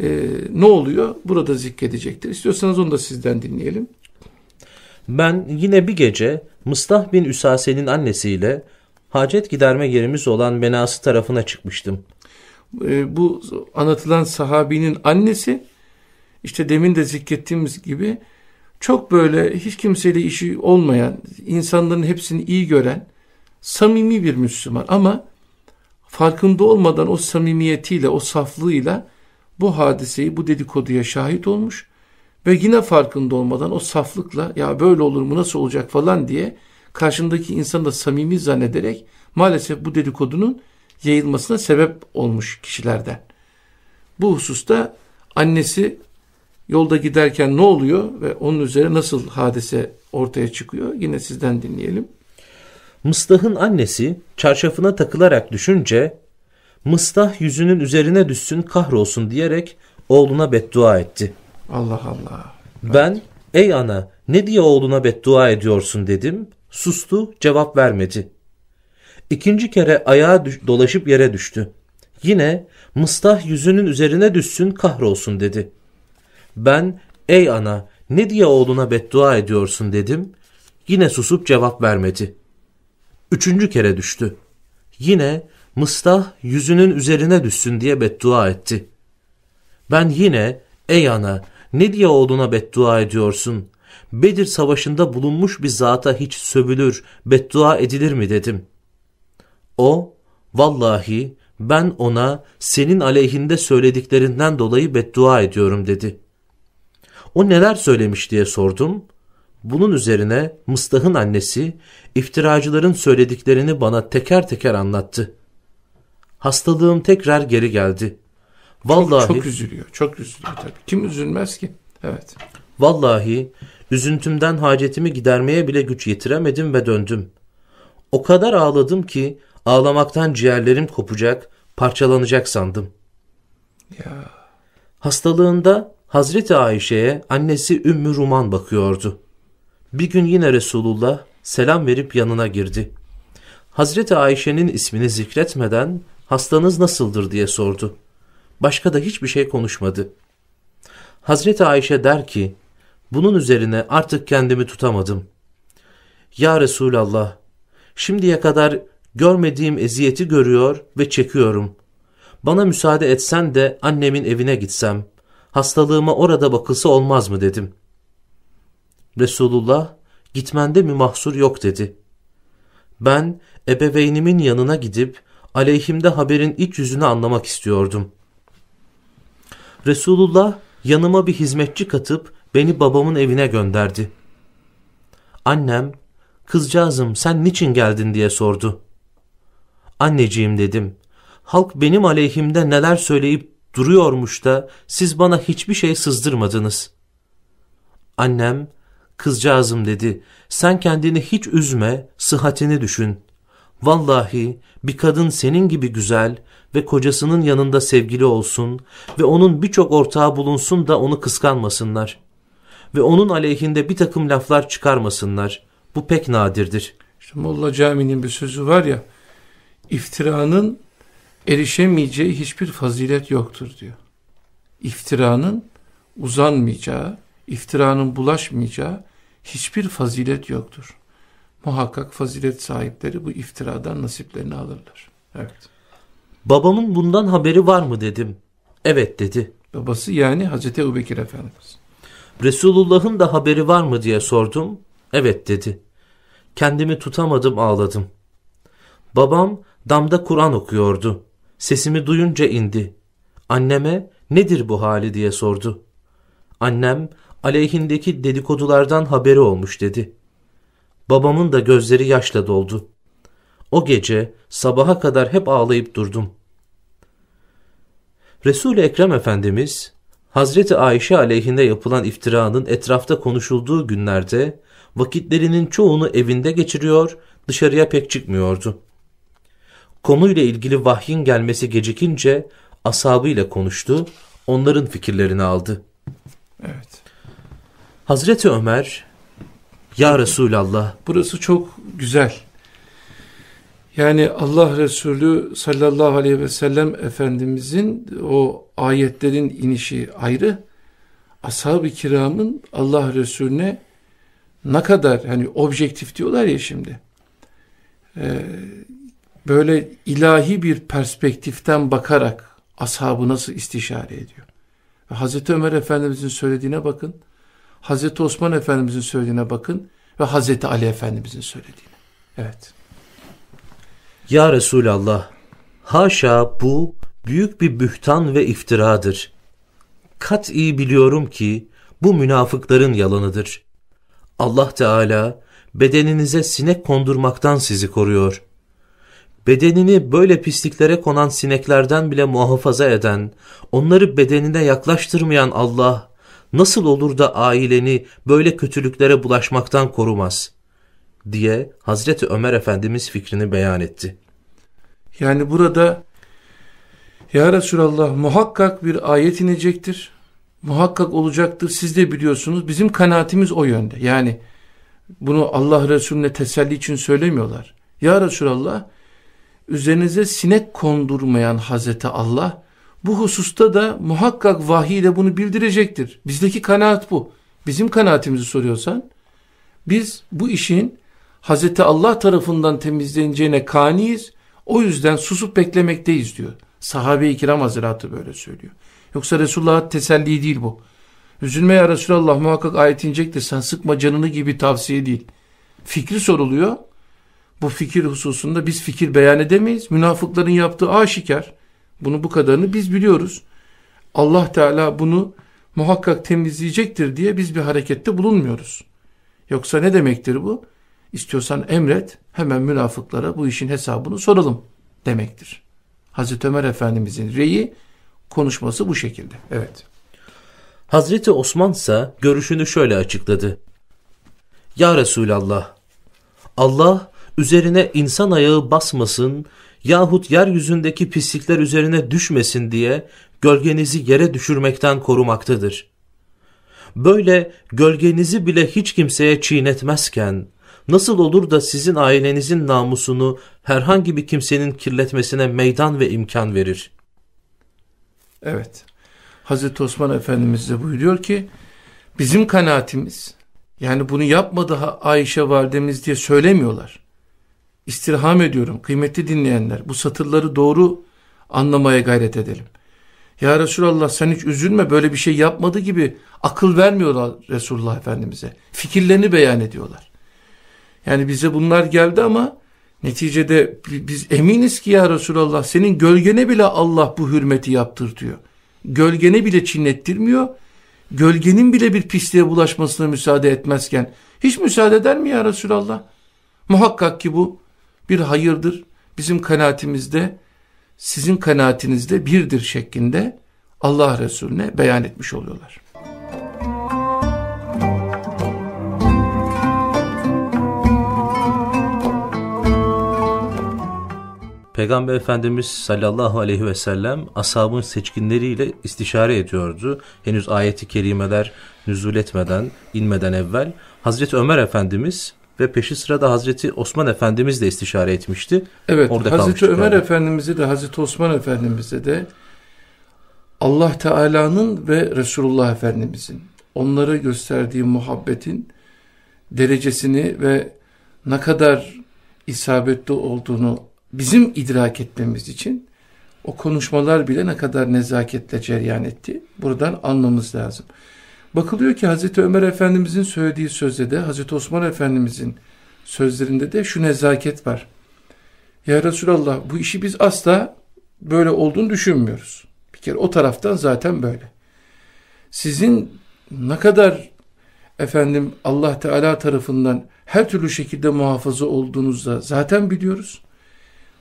e, ne oluyor? Burada zikredecektir. İstiyorsanız onu da sizden dinleyelim. Ben yine bir gece Mıstah bin Üsase'nin annesiyle hacet giderme yerimiz olan Benası tarafına çıkmıştım. E, bu anlatılan sahabinin annesi işte demin de zikrettiğimiz gibi çok böyle hiç kimseyle işi olmayan, insanların hepsini iyi gören, samimi bir Müslüman ama farkında olmadan o samimiyetiyle, o saflığıyla bu hadiseyi, bu dedikoduya şahit olmuş ve yine farkında olmadan o saflıkla ya böyle olur mu nasıl olacak falan diye karşındaki insanı da samimi zannederek maalesef bu dedikodunun yayılmasına sebep olmuş kişilerden. Bu hususta annesi yolda giderken ne oluyor ve onun üzerine nasıl hadise ortaya çıkıyor yine sizden dinleyelim. Mıstah'ın annesi çarşafına takılarak düşünce Mıstah yüzünün üzerine düşsün kahrolsun diyerek oğluna beddua etti. Allah Allah. Ben ey ana ne diye oğluna beddua ediyorsun dedim. Sustu cevap vermedi. İkinci kere ayağa dolaşıp yere düştü. Yine Mıstah yüzünün üzerine düşsün kahrolsun dedi. Ben ey ana ne diye oğluna beddua ediyorsun dedim. Yine susup cevap vermedi. Üçüncü kere düştü. Yine Mıstah yüzünün üzerine düşsün diye beddua etti. Ben yine ey ana ne diye oğluna beddua ediyorsun? Bedir savaşında bulunmuş bir zata hiç sövülür, beddua edilir mi dedim. O, vallahi ben ona senin aleyhinde söylediklerinden dolayı beddua ediyorum dedi. O neler söylemiş diye sordum. Bunun üzerine Mıstah'ın annesi iftiracıların söylediklerini bana teker teker anlattı. Hastalığım tekrar geri geldi. Vallahi çok, çok üzülüyor. Çok üzülüyor tabii. Kim üzülmez ki? Evet. Vallahi üzüntümden hacetimi gidermeye bile güç yetiremedim ve döndüm. O kadar ağladım ki ağlamaktan ciğerlerim kopacak, parçalanacak sandım. Ya. Hastalığında Hazreti Ayşe'ye annesi Ümmü Ruman bakıyordu. Bir gün yine Resulullah selam verip yanına girdi. Hazreti Ayşe'nin ismini zikretmeden hastanız nasıldır diye sordu. Başka da hiçbir şey konuşmadı. Hazreti Ayşe der ki, bunun üzerine artık kendimi tutamadım. Ya Resulallah, şimdiye kadar görmediğim eziyeti görüyor ve çekiyorum. Bana müsaade etsen de annemin evine gitsem, hastalığıma orada bakılsa olmaz mı dedim. Resulullah, gitmende mi mahsur yok dedi. Ben ebeveynimin yanına gidip aleyhimde haberin iç yüzünü anlamak istiyordum. Resulullah yanıma bir hizmetçi katıp beni babamın evine gönderdi. Annem, kızcağızım sen niçin geldin diye sordu. Anneciğim dedim, halk benim aleyhimde neler söyleyip duruyormuş da siz bana hiçbir şey sızdırmadınız. Annem, kızcağızım dedi, sen kendini hiç üzme, sıhhatini düşün. Vallahi bir kadın senin gibi güzel ve kocasının yanında sevgili olsun ve onun birçok ortağı bulunsun da onu kıskanmasınlar. Ve onun aleyhinde bir takım laflar çıkarmasınlar. Bu pek nadirdir. İşte Molla Cami'nin bir sözü var ya, iftiranın erişemeyeceği hiçbir fazilet yoktur diyor. İftiranın uzanmayacağı, iftiranın bulaşmayacağı hiçbir fazilet yoktur muhakkak fazilet sahipleri bu iftiradan nasiplerini alırlar. Evet. Babamın bundan haberi var mı dedim. Evet dedi. Babası yani Hazreti Ebubekir Efendimiz. Resulullah'ın da haberi var mı diye sordum. Evet dedi. Kendimi tutamadım ağladım. Babam damda Kur'an okuyordu. Sesimi duyunca indi. Anneme nedir bu hali diye sordu. Annem aleyhindeki dedikodulardan haberi olmuş dedi. Babamın da gözleri yaşla doldu. O gece sabaha kadar hep ağlayıp durdum. Resul-i Ekrem Efendimiz Hazreti Ayşe aleyhinde yapılan iftiranın etrafta konuşulduğu günlerde vakitlerinin çoğunu evinde geçiriyor, dışarıya pek çıkmıyordu. Konuyla ilgili vahyin gelmesi gecikince ashabıyla konuştu, onların fikirlerini aldı. Evet. Hazreti Ömer, Ya Resulallah. Burası çok güzel. Yani Allah Resulü sallallahu aleyhi ve sellem Efendimizin o ayetlerin inişi ayrı. Ashab-ı kiramın Allah Resulüne ne kadar hani objektif diyorlar ya şimdi. Ee, böyle ilahi bir perspektiften bakarak ashabı nasıl istişare ediyor. Ve Hazreti Ömer Efendimizin söylediğine bakın. Hazreti Osman Efendimizin söylediğine bakın. Ve Hazreti Ali Efendimizin söylediğine. Evet. Ya Resulallah, haşa bu büyük bir bühtan ve iftiradır. Kat iyi biliyorum ki bu münafıkların yalanıdır. Allah Teala bedeninize sinek kondurmaktan sizi koruyor. Bedenini böyle pisliklere konan sineklerden bile muhafaza eden, onları bedenine yaklaştırmayan Allah, nasıl olur da aileni böyle kötülüklere bulaşmaktan korumaz? Diye Hazreti Ömer Efendimiz fikrini beyan etti. Yani burada Ya Resulallah muhakkak bir ayet inecektir. Muhakkak olacaktır. Siz de biliyorsunuz. Bizim kanaatimiz o yönde. Yani bunu Allah Resulüne teselli için söylemiyorlar. Ya Resulallah üzerinize sinek kondurmayan Hazreti Allah bu hususta da muhakkak vahiy bunu bildirecektir. Bizdeki kanaat bu. Bizim kanaatimizi soruyorsan biz bu işin Hazreti Allah tarafından temizleneceğine kaniyiz. O yüzden susup beklemekteyiz diyor. Sahabe-i kiram hazretleri böyle söylüyor. Yoksa Resulullah'a teselli değil bu. Üzülme ya Resulallah muhakkak ayet inecektir. Sen sıkma canını gibi tavsiye değil. Fikri soruluyor. Bu fikir hususunda biz fikir beyan edemeyiz. Münafıkların yaptığı aşikar. Bunu bu kadarını biz biliyoruz. Allah Teala bunu muhakkak temizleyecektir diye biz bir harekette bulunmuyoruz. Yoksa ne demektir bu? İstiyorsan emret hemen münafıklara bu işin hesabını soralım demektir. Hazreti Ömer Efendimizin reyi konuşması bu şekilde. Evet. Hazreti Osman ise görüşünü şöyle açıkladı. Ya Resulallah, Allah üzerine insan ayağı basmasın yahut yeryüzündeki pislikler üzerine düşmesin diye gölgenizi yere düşürmekten korumaktadır. Böyle gölgenizi bile hiç kimseye çiğnetmezken nasıl olur da sizin ailenizin namusunu herhangi bir kimsenin kirletmesine meydan ve imkan verir? Evet. Hazreti Osman Efendimiz de buyuruyor ki bizim kanaatimiz yani bunu yapmadı Ayşe validemiz diye söylemiyorlar. İstirham ediyorum kıymetli dinleyenler bu satırları doğru anlamaya gayret edelim. Ya Resulallah sen hiç üzülme böyle bir şey yapmadı gibi akıl vermiyorlar Resulullah Efendimiz'e. Fikirlerini beyan ediyorlar. Yani bize bunlar geldi ama neticede biz eminiz ki ya Resulallah senin gölgene bile Allah bu hürmeti yaptırtıyor. Gölgene bile çinlettirmiyor. Gölgenin bile bir pisliğe bulaşmasına müsaade etmezken hiç müsaade eder mi ya Resulallah? Muhakkak ki bu bir hayırdır. Bizim kanaatimizde sizin kanaatinizde birdir şeklinde Allah Resulüne beyan etmiş oluyorlar. Peygamber Efendimiz sallallahu aleyhi ve sellem ashabın seçkinleriyle istişare ediyordu. Henüz ayeti kerimeler nüzul etmeden, inmeden evvel Hazreti Ömer Efendimiz ve peşi sırada Hazreti Osman Efendimiz de istişare etmişti. Evet, Orada Hazreti Ömer galiba. Efendimiz'e de Hazreti Osman Efendimiz'e de Allah Teala'nın ve Resulullah Efendimiz'in onlara gösterdiği muhabbetin derecesini ve ne kadar isabetli olduğunu bizim idrak etmemiz için o konuşmalar bile ne kadar nezaketle ceryan etti. Buradan anlamamız lazım. Bakılıyor ki Hazreti Ömer Efendimizin söylediği sözde de Hazreti Osman Efendimizin sözlerinde de şu nezaket var. Ya Resulallah bu işi biz asla böyle olduğunu düşünmüyoruz. Bir kere o taraftan zaten böyle. Sizin ne kadar efendim Allah Teala tarafından her türlü şekilde muhafaza olduğunuzda zaten biliyoruz.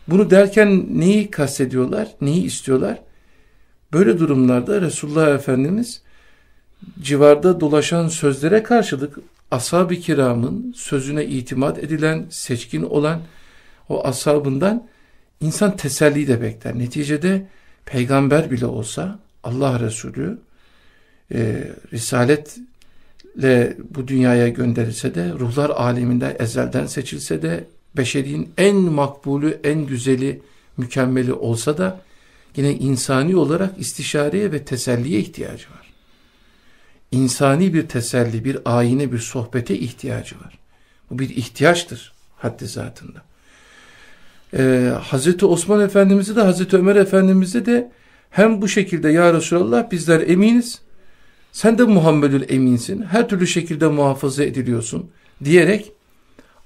Bunu derken neyi kastediyorlar, neyi istiyorlar? Böyle durumlarda Resulullah Efendimiz civarda dolaşan sözlere karşılık ashab-ı kiramın sözüne itimat edilen, seçkin olan o ashabından insan teselli de bekler. Neticede peygamber bile olsa Allah Resulü e, risaletle bu dünyaya gönderilse de ruhlar aleminde ezelden seçilse de beşerin en makbulü, en güzeli, mükemmeli olsa da yine insani olarak istişareye ve teselliye ihtiyacı var. İnsani bir teselli, bir ayine, bir sohbete ihtiyacı var. Bu bir ihtiyaçtır haddi zatında. Ee, Hazreti Osman Efendimiz'i de Hazreti Ömer Efendimiz'i de hem bu şekilde ya Resulallah bizler eminiz, sen de Muhammedül eminsin, her türlü şekilde muhafaza ediliyorsun diyerek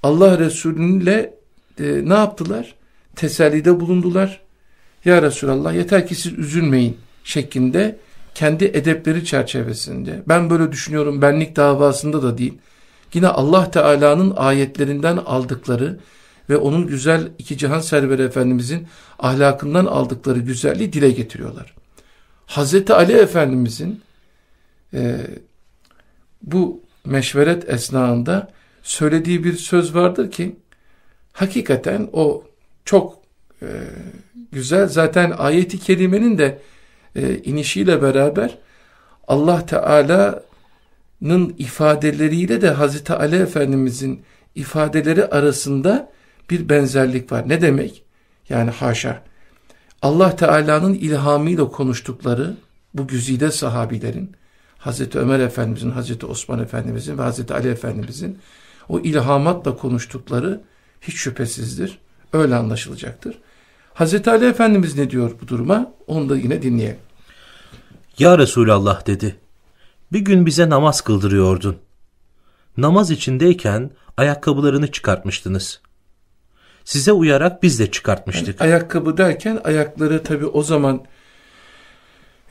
Allah Resulü'yle e, ne yaptılar? Tesellide bulundular. Ya Resulallah yeter ki siz üzülmeyin şeklinde kendi edepleri çerçevesinde ben böyle düşünüyorum benlik davasında da değil yine Allah Teala'nın ayetlerinden aldıkları ve onun güzel iki cihan serveri efendimizin ahlakından aldıkları güzelliği dile getiriyorlar. Hazreti Ali Efendimizin e, bu meşveret esnasında söylediği bir söz vardır ki hakikaten o çok e, güzel. Zaten ayeti kerimenin de e, inişiyle beraber Allah Teala'nın ifadeleriyle de Hazreti Ali Efendimizin ifadeleri arasında bir benzerlik var. Ne demek? Yani haşa. Allah Teala'nın ilhamıyla konuştukları bu güzide sahabilerin Hazreti Ömer Efendimizin, Hazreti Osman Efendimizin ve Hazreti Ali Efendimizin o ilhamatla konuştukları hiç şüphesizdir. Öyle anlaşılacaktır. Hazreti Ali Efendimiz ne diyor bu duruma? Onu da yine dinleyelim. Ya Resulallah dedi. Bir gün bize namaz kıldırıyordun. Namaz içindeyken ayakkabılarını çıkartmıştınız. Size uyarak biz de çıkartmıştık. Yani ayakkabı derken ayakları tabi o zaman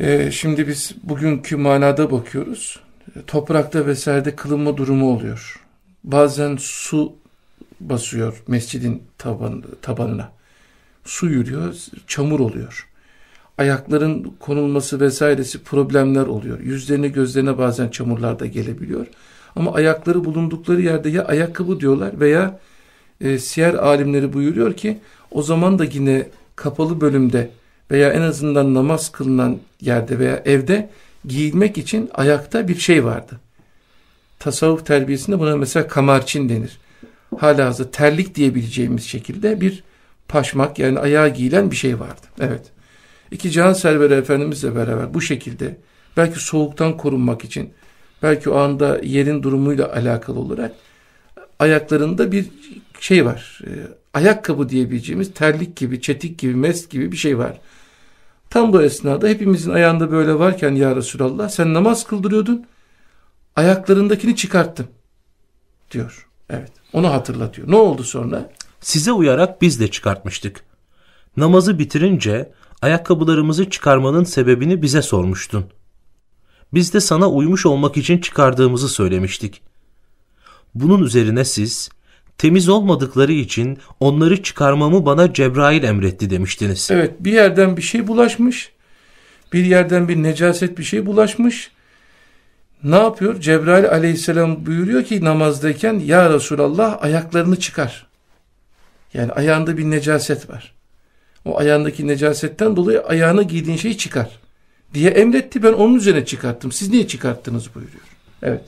e, şimdi biz bugünkü manada bakıyoruz. Toprakta vesairede kılınma durumu oluyor bazen su basıyor mescidin taban, tabanına. Su yürüyor, çamur oluyor. Ayakların konulması vesairesi problemler oluyor. Yüzlerine gözlerine bazen çamurlar da gelebiliyor. Ama ayakları bulundukları yerde ya ayakkabı diyorlar veya e, siyer alimleri buyuruyor ki o zaman da yine kapalı bölümde veya en azından namaz kılınan yerde veya evde giyilmek için ayakta bir şey vardı tasavvuf terbiyesinde buna mesela kamarçin denir. Hala hazır terlik diyebileceğimiz şekilde bir paşmak yani ayağa giyilen bir şey vardı. Evet. İki Cihan Serveri Efendimizle beraber bu şekilde belki soğuktan korunmak için belki o anda yerin durumuyla alakalı olarak ayaklarında bir şey var. E, ayakkabı diyebileceğimiz terlik gibi, çetik gibi, mest gibi bir şey var. Tam bu esnada hepimizin ayağında böyle varken ya Resulallah sen namaz kıldırıyordun ayaklarındakini çıkarttım diyor. Evet onu hatırlatıyor. Ne oldu sonra? Size uyarak biz de çıkartmıştık. Namazı bitirince ayakkabılarımızı çıkarmanın sebebini bize sormuştun. Biz de sana uymuş olmak için çıkardığımızı söylemiştik. Bunun üzerine siz temiz olmadıkları için onları çıkarmamı bana Cebrail emretti demiştiniz. Evet bir yerden bir şey bulaşmış. Bir yerden bir necaset bir şey bulaşmış ne yapıyor? Cebrail aleyhisselam buyuruyor ki namazdayken ya Resulallah ayaklarını çıkar. Yani ayağında bir necaset var. O ayağındaki necasetten dolayı ayağına giydiğin şeyi çıkar. Diye emretti ben onun üzerine çıkarttım. Siz niye çıkarttınız buyuruyor. Evet.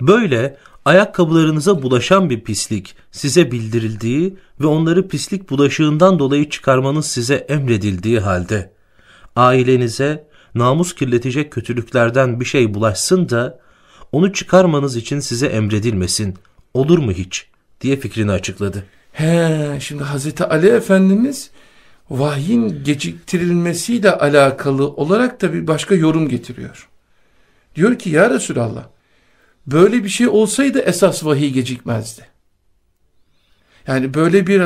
Böyle ayakkabılarınıza bulaşan bir pislik size bildirildiği ve onları pislik bulaşığından dolayı çıkarmanız size emredildiği halde ailenize namus kirletecek kötülüklerden bir şey bulaşsın da onu çıkarmanız için size emredilmesin. Olur mu hiç? diye fikrini açıkladı. He, şimdi Hazreti Ali Efendimiz vahyin geciktirilmesiyle alakalı olarak da bir başka yorum getiriyor. Diyor ki ya Resulallah böyle bir şey olsaydı esas vahiy gecikmezdi. Yani böyle bir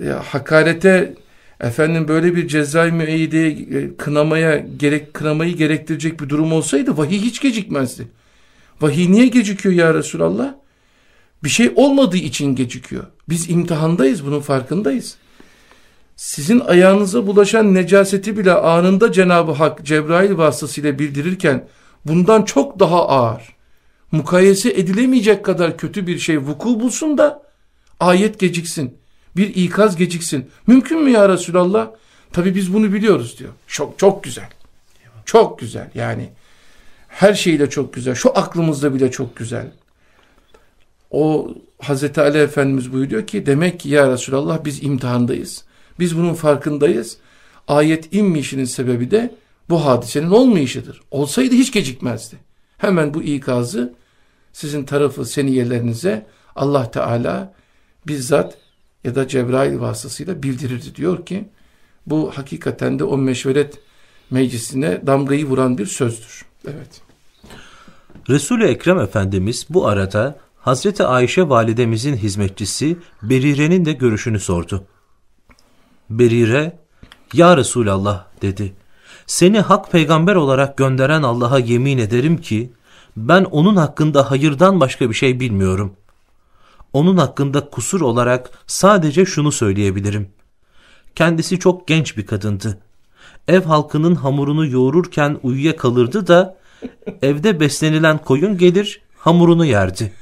ya, hakarete efendim böyle bir cezai müeyyideye kınamaya gerek kınamayı gerektirecek bir durum olsaydı vahiy hiç gecikmezdi. Vahiy niye gecikiyor ya Resulallah? Bir şey olmadığı için gecikiyor. Biz imtihandayız bunun farkındayız. Sizin ayağınıza bulaşan necaseti bile anında Cenab-ı Hak Cebrail vasıtasıyla bildirirken bundan çok daha ağır, mukayese edilemeyecek kadar kötü bir şey vuku bulsun da ayet geciksin, bir ikaz geciksin. Mümkün mü ya Resulallah? Tabi biz bunu biliyoruz diyor. Çok çok güzel. Çok güzel yani. Her şeyle çok güzel. Şu aklımızda bile çok güzel. O Hazreti Ali Efendimiz buyuruyor ki demek ki ya Resulallah biz imtihandayız. Biz bunun farkındayız. Ayet inmeyişinin sebebi de bu hadisenin olmayışıdır. Olsaydı hiç gecikmezdi. Hemen bu ikazı sizin tarafı seniyelerinize Allah Teala bizzat ya da Cebrail vasıtasıyla bildirirdi. Diyor ki bu hakikaten de o meşveret meclisine damgayı vuran bir sözdür. Evet. Resul-i Ekrem Efendimiz bu arada Hazreti Ayşe validemizin hizmetçisi Berire'nin de görüşünü sordu. Berire, Ya Resulallah dedi. Seni hak peygamber olarak gönderen Allah'a yemin ederim ki ben onun hakkında hayırdan başka bir şey bilmiyorum. Onun hakkında kusur olarak sadece şunu söyleyebilirim. Kendisi çok genç bir kadındı. Ev halkının hamurunu yoğururken uyuya kalırdı da evde beslenilen koyun gelir hamurunu yerdi.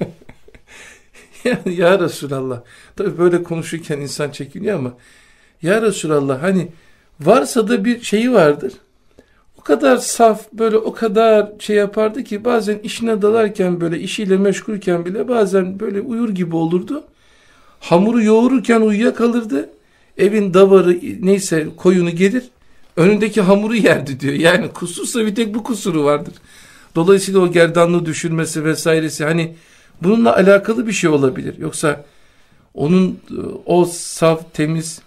[laughs] ya, ya Resulallah. Tabi böyle konuşurken insan çekiniyor ama ya Resulallah hani varsa da bir şeyi vardır. Kadar saf böyle o kadar şey yapardı ki bazen işine dalarken böyle işiyle meşgulken bile bazen böyle uyur gibi olurdu. Hamuru yoğururken uyuyakalırdı. Evin davarı neyse koyunu gelir. Önündeki hamuru yerdi diyor. Yani kusursa bir tek bu kusuru vardır. Dolayısıyla o gerdanlığı düşürmesi vesairesi hani bununla alakalı bir şey olabilir. Yoksa onun o saf temiz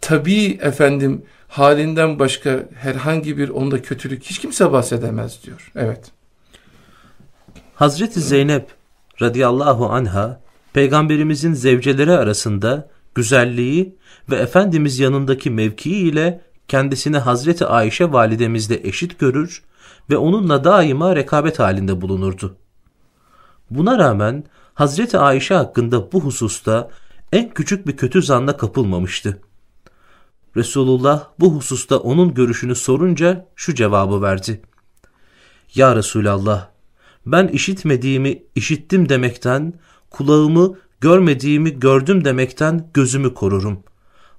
tabi efendim halinden başka herhangi bir onda kötülük hiç kimse bahsedemez diyor. Evet. Hazreti Zeynep radıyallahu anha peygamberimizin zevceleri arasında güzelliği ve Efendimiz yanındaki mevkii ile kendisini Hazreti Ayşe validemizle eşit görür ve onunla daima rekabet halinde bulunurdu. Buna rağmen Hazreti Ayşe hakkında bu hususta en küçük bir kötü zanla kapılmamıştı. Resulullah bu hususta onun görüşünü sorunca şu cevabı verdi. Ya Resulallah ben işitmediğimi işittim demekten, kulağımı görmediğimi gördüm demekten gözümü korurum.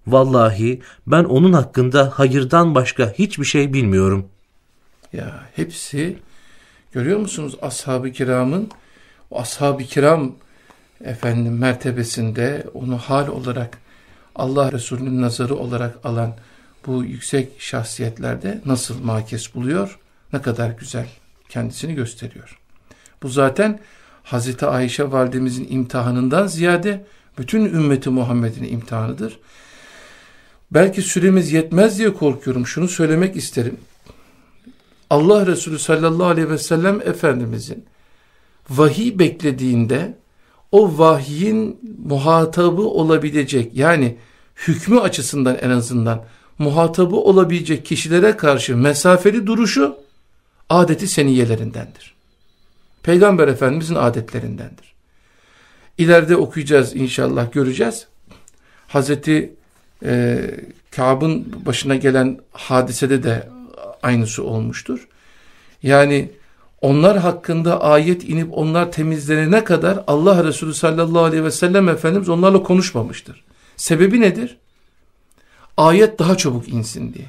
Vallahi ben onun hakkında hayırdan başka hiçbir şey bilmiyorum. Ya hepsi görüyor musunuz ashab-ı kiramın o ashab-ı kiram efendim mertebesinde onu hal olarak Allah Resulü'nün nazarı olarak alan bu yüksek şahsiyetlerde nasıl makes buluyor, ne kadar güzel kendisini gösteriyor. Bu zaten Hazreti Ayşe validemizin imtihanından ziyade bütün ümmeti Muhammed'in imtihanıdır. Belki süremiz yetmez diye korkuyorum. Şunu söylemek isterim. Allah Resulü sallallahu aleyhi ve sellem Efendimizin vahiy beklediğinde o vahyin muhatabı olabilecek yani hükmü açısından en azından muhatabı olabilecek kişilere karşı mesafeli duruşu adeti seniyelerindendir. Peygamber Efendimizin adetlerindendir. İleride okuyacağız inşallah göreceğiz. Hazreti e, Kâb'ın başına gelen hadisede de aynısı olmuştur. Yani onlar hakkında ayet inip onlar temizlenene kadar Allah Resulü sallallahu aleyhi ve sellem Efendimiz onlarla konuşmamıştır. Sebebi nedir? Ayet daha çabuk insin diye.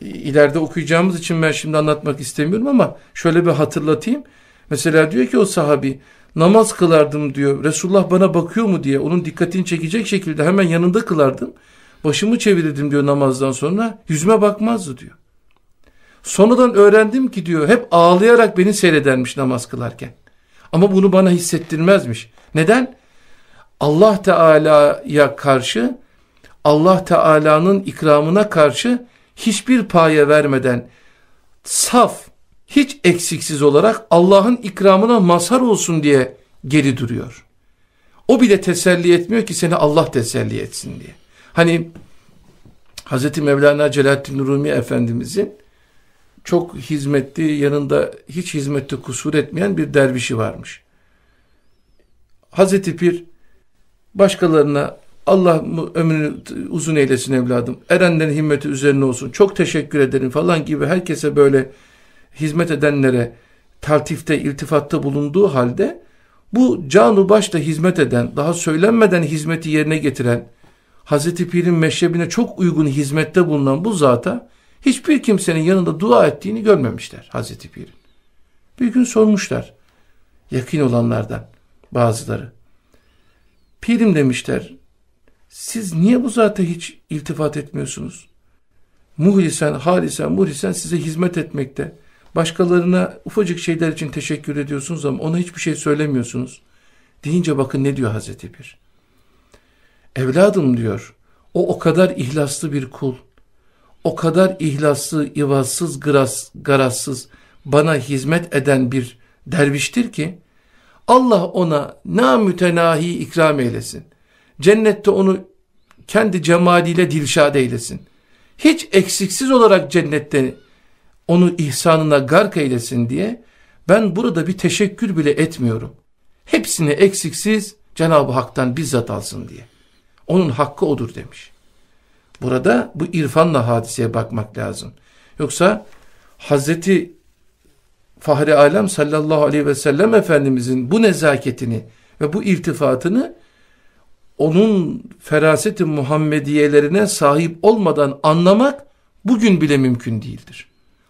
İleride okuyacağımız için ben şimdi anlatmak istemiyorum ama şöyle bir hatırlatayım. Mesela diyor ki o sahabi namaz kılardım diyor. Resulullah bana bakıyor mu diye onun dikkatini çekecek şekilde hemen yanında kılardım. Başımı çevirirdim diyor namazdan sonra. Yüzüme bakmazdı diyor. Sonradan öğrendim ki diyor hep ağlayarak beni seyredermiş namaz kılarken. Ama bunu bana hissettirmezmiş. Neden? Allah Teala'ya karşı Allah Teala'nın ikramına karşı hiçbir paye vermeden saf, hiç eksiksiz olarak Allah'ın ikramına mazhar olsun diye geri duruyor. O bile teselli etmiyor ki seni Allah teselli etsin diye. Hani Hz. Mevlana Celaleddin Rumi Efendimizin çok hizmetli, yanında hiç hizmette kusur etmeyen bir dervişi varmış. Hazreti Pir başkalarına Allah ömrünü uzun eylesin evladım. Erenlerin himmeti üzerine olsun. Çok teşekkür ederim falan gibi herkese böyle hizmet edenlere taltifte, iltifatta bulunduğu halde bu canu başta hizmet eden, daha söylenmeden hizmeti yerine getiren, Hazreti Pir'in meşrebine çok uygun hizmette bulunan bu zata hiçbir kimsenin yanında dua ettiğini görmemişler Hazreti Pir'in. Bir gün sormuşlar yakın olanlardan bazıları. Pirim demişler siz niye bu zata hiç iltifat etmiyorsunuz? Muhlisen, halisen, muhlisen size hizmet etmekte. Başkalarına ufacık şeyler için teşekkür ediyorsunuz ama ona hiçbir şey söylemiyorsunuz. Deyince bakın ne diyor Hazreti Pir. Evladım diyor, o o kadar ihlaslı bir kul, o kadar ihlaslı, ivazsız, gras, garazsız, bana hizmet eden bir derviştir ki, Allah ona namütenahi ikram eylesin. Cennette onu kendi cemaliyle dilşad eylesin. Hiç eksiksiz olarak cennette onu ihsanına gark eylesin diye ben burada bir teşekkür bile etmiyorum. Hepsini eksiksiz Cenab-ı Hak'tan bizzat alsın diye. Onun hakkı odur demiş. Burada bu irfanla hadiseye bakmak lazım. Yoksa Hazreti Fahri Alem sallallahu aleyhi ve sellem Efendimizin bu nezaketini ve bu irtifatını onun feraseti Muhammediyelerine sahip olmadan anlamak bugün bile mümkün değildir.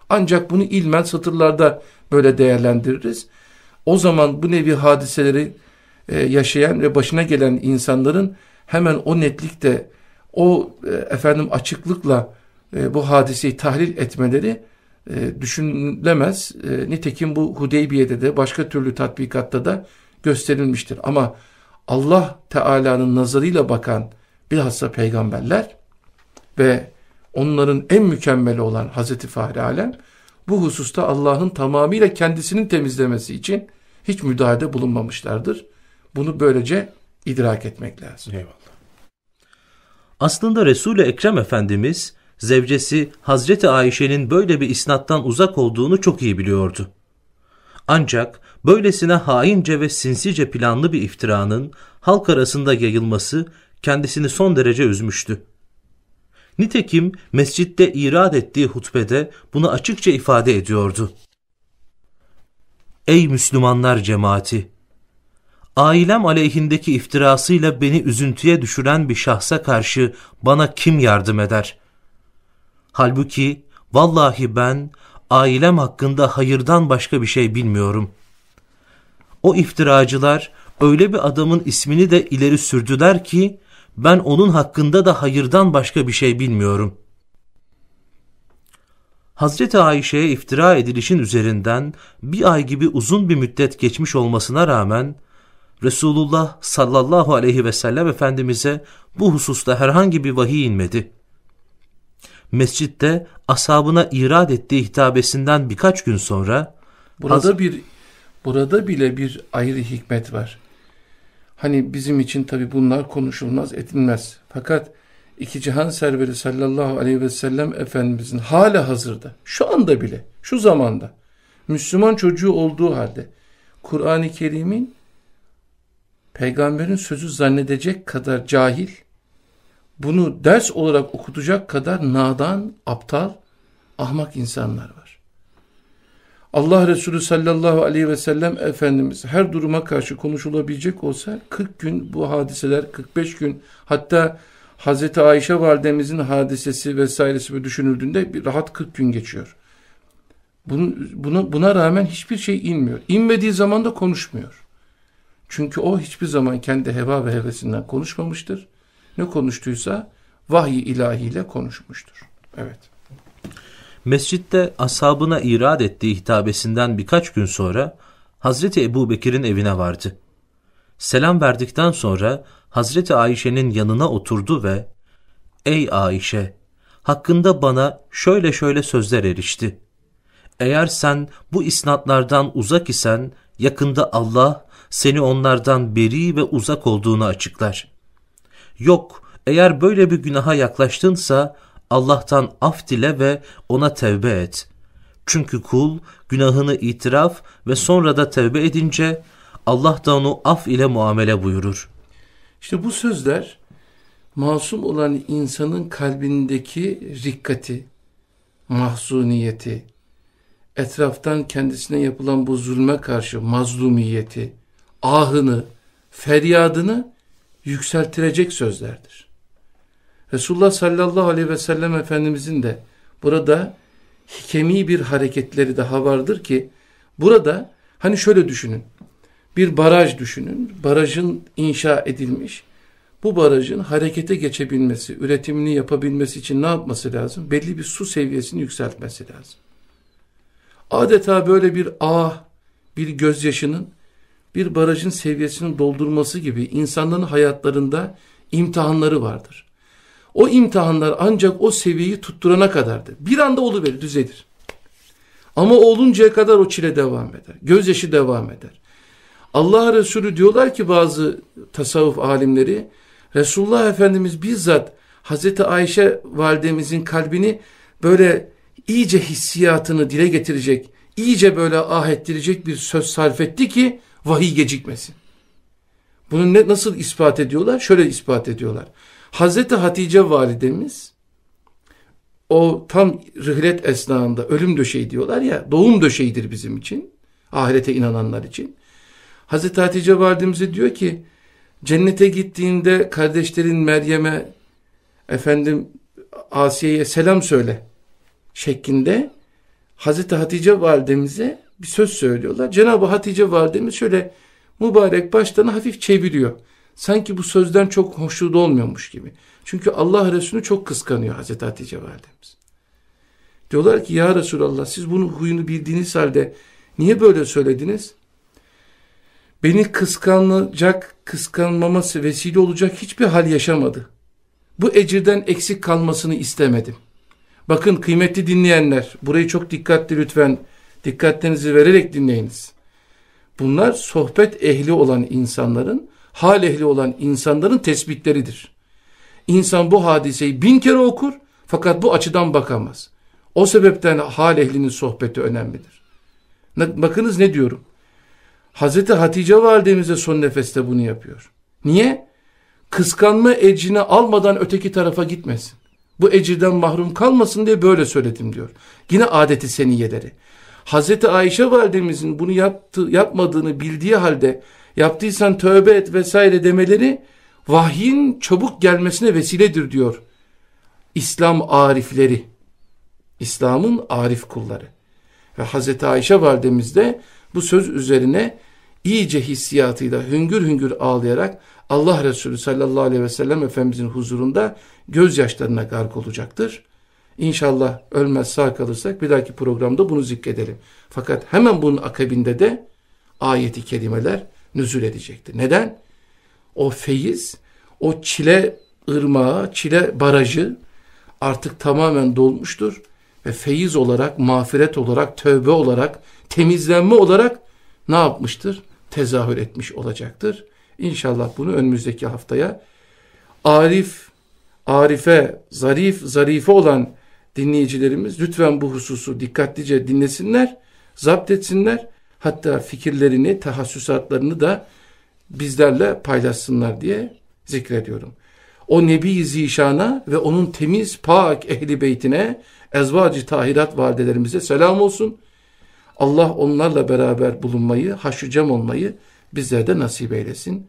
Ancak bunu ilmen satırlarda böyle değerlendiririz. O zaman bu nevi hadiseleri e, yaşayan ve başına gelen insanların hemen o netlikte, o e, efendim açıklıkla e, bu hadiseyi tahlil etmeleri e, düşünülemez. E, nitekim bu Hudeybiye'de de başka türlü tatbikatta da gösterilmiştir. Ama Allah Teala'nın nazarıyla bakan bilhassa peygamberler ve onların en mükemmeli olan Hazreti Fahri Alem bu hususta Allah'ın tamamıyla kendisinin temizlemesi için hiç müdahalede bulunmamışlardır. Bunu böylece idrak etmek lazım. Eyvallah. Aslında Resul-i Ekrem Efendimiz zevcesi Hazreti Ayşe'nin böyle bir isnattan uzak olduğunu çok iyi biliyordu. Ancak böylesine haince ve sinsice planlı bir iftiranın halk arasında yayılması kendisini son derece üzmüştü. Nitekim mescitte irad ettiği hutbede bunu açıkça ifade ediyordu. Ey Müslümanlar cemaati! Ailem aleyhindeki iftirasıyla beni üzüntüye düşüren bir şahsa karşı bana kim yardım eder? Halbuki vallahi ben ailem hakkında hayırdan başka bir şey bilmiyorum. O iftiracılar öyle bir adamın ismini de ileri sürdüler ki ben onun hakkında da hayırdan başka bir şey bilmiyorum. Hazreti Ayşe'ye iftira edilişin üzerinden bir ay gibi uzun bir müddet geçmiş olmasına rağmen Resulullah sallallahu aleyhi ve sellem Efendimiz'e bu hususta herhangi bir vahiy inmedi. Mescitte ashabına irad ettiği hitabesinden birkaç gün sonra burada bir burada bile bir ayrı hikmet var. Hani bizim için tabi bunlar konuşulmaz edilmez. Fakat iki cihan serveri sallallahu aleyhi ve sellem Efendimizin hala hazırda şu anda bile şu zamanda Müslüman çocuğu olduğu halde Kur'an-ı Kerim'in peygamberin sözü zannedecek kadar cahil bunu ders olarak okutacak kadar nadan, aptal, ahmak insanlar var. Allah Resulü sallallahu aleyhi ve sellem Efendimiz her duruma karşı konuşulabilecek olsa 40 gün bu hadiseler 45 gün hatta Hazreti Ayşe validemizin hadisesi vesairesi düşünüldüğünde bir rahat 40 gün geçiyor. Bunu, buna, buna rağmen hiçbir şey inmiyor. İnmediği zaman da konuşmuyor. Çünkü o hiçbir zaman kendi heva ve hevesinden konuşmamıştır. Ne konuştuysa vahiy ilahiyle konuşmuştur. Evet. Mescitte ashabına irad ettiği hitabesinden birkaç gün sonra Hazreti Ebu Bekir'in evine vardı. Selam verdikten sonra Hazreti Ayşe'nin yanına oturdu ve Ey Ayşe! Hakkında bana şöyle şöyle sözler erişti. Eğer sen bu isnatlardan uzak isen yakında Allah seni onlardan beri ve uzak olduğunu açıklar. Yok eğer böyle bir günaha yaklaştınsa Allah'tan af dile ve ona tevbe et. Çünkü kul günahını itiraf ve sonra da tevbe edince Allah da onu af ile muamele buyurur. İşte bu sözler masum olan insanın kalbindeki rikkati, mahzuniyeti, etraftan kendisine yapılan bu zulme karşı mazlumiyeti, ahını, feryadını yükseltirecek sözlerdir. Resulullah sallallahu aleyhi ve sellem Efendimizin de burada hikemi bir hareketleri daha vardır ki burada hani şöyle düşünün bir baraj düşünün barajın inşa edilmiş bu barajın harekete geçebilmesi üretimini yapabilmesi için ne yapması lazım belli bir su seviyesini yükseltmesi lazım adeta böyle bir ah bir gözyaşının bir barajın seviyesini doldurması gibi insanların hayatlarında imtihanları vardır. O imtihanlar ancak o seviyeyi tutturana kadardır. Bir anda oluverir, düzelir. Ama oluncaya kadar o çile devam eder. Gözyaşı devam eder. Allah Resulü diyorlar ki bazı tasavvuf alimleri, Resulullah Efendimiz bizzat Hazreti Ayşe validemizin kalbini böyle iyice hissiyatını dile getirecek, iyice böyle ah ettirecek bir söz sarf etti ki vahiy gecikmesin. Bunu ne, nasıl ispat ediyorlar? Şöyle ispat ediyorlar. Hazreti Hatice validemiz o tam rihlet esnasında ölüm döşeği diyorlar ya doğum döşeğidir bizim için ahirete inananlar için. Hazreti Hatice validemize diyor ki cennete gittiğinde kardeşlerin Meryem'e efendim Asiye'ye selam söyle şeklinde Hazreti Hatice validemize bir söz söylüyorlar. Cenab-ı Hatice validemiz şöyle mübarek başlarını hafif çeviriyor. Sanki bu sözden çok hoşnut olmuyormuş gibi. Çünkü Allah Resulü çok kıskanıyor Hazreti Hatice validemiz. Diyorlar ki ya Resulallah siz bunu huyunu bildiğiniz halde niye böyle söylediniz? Beni kıskanacak, kıskanmaması vesile olacak hiçbir hal yaşamadı. Bu ecirden eksik kalmasını istemedim. Bakın kıymetli dinleyenler, burayı çok dikkatli lütfen dikkatlerinizi vererek dinleyiniz. Bunlar sohbet ehli olan insanların, hal ehli olan insanların tespitleridir. İnsan bu hadiseyi bin kere okur fakat bu açıdan bakamaz. O sebepten hal ehlinin sohbeti önemlidir. Bakınız ne diyorum. Hazreti Hatice validemize son nefeste bunu yapıyor. Niye? Kıskanma ecrini almadan öteki tarafa gitmesin. Bu ecirden mahrum kalmasın diye böyle söyledim diyor. Yine adeti seniyeleri. Hazreti Ayşe validemizin bunu yaptı, yapmadığını bildiği halde yaptıysan tövbe et vesaire demeleri vahyin çabuk gelmesine vesiledir diyor. İslam arifleri, İslam'ın arif kulları. Ve Hazreti Ayşe validemiz de bu söz üzerine iyice hissiyatıyla hüngür hüngür ağlayarak Allah Resulü sallallahu aleyhi ve sellem Efendimizin huzurunda gözyaşlarına gark olacaktır. İnşallah ölmez sağ kalırsak bir dahaki programda bunu zikredelim. Fakat hemen bunun akabinde de ayeti kelimeler nüzul edecektir. Neden? O feyiz, o çile ırmağı, çile barajı artık tamamen dolmuştur. Ve feyiz olarak, mağfiret olarak, tövbe olarak, temizlenme olarak ne yapmıştır? Tezahür etmiş olacaktır. İnşallah bunu önümüzdeki haftaya arif, arife, zarif, zarife olan dinleyicilerimiz lütfen bu hususu dikkatlice dinlesinler, zapt etsinler. Hatta fikirlerini, tahassüsatlarını da bizlerle paylaşsınlar diye zikrediyorum. O Nebi Zişan'a ve onun temiz, pak ehli beytine, ezvacı tahirat validelerimize selam olsun. Allah onlarla beraber bulunmayı, haşucam olmayı bizlere de nasip eylesin.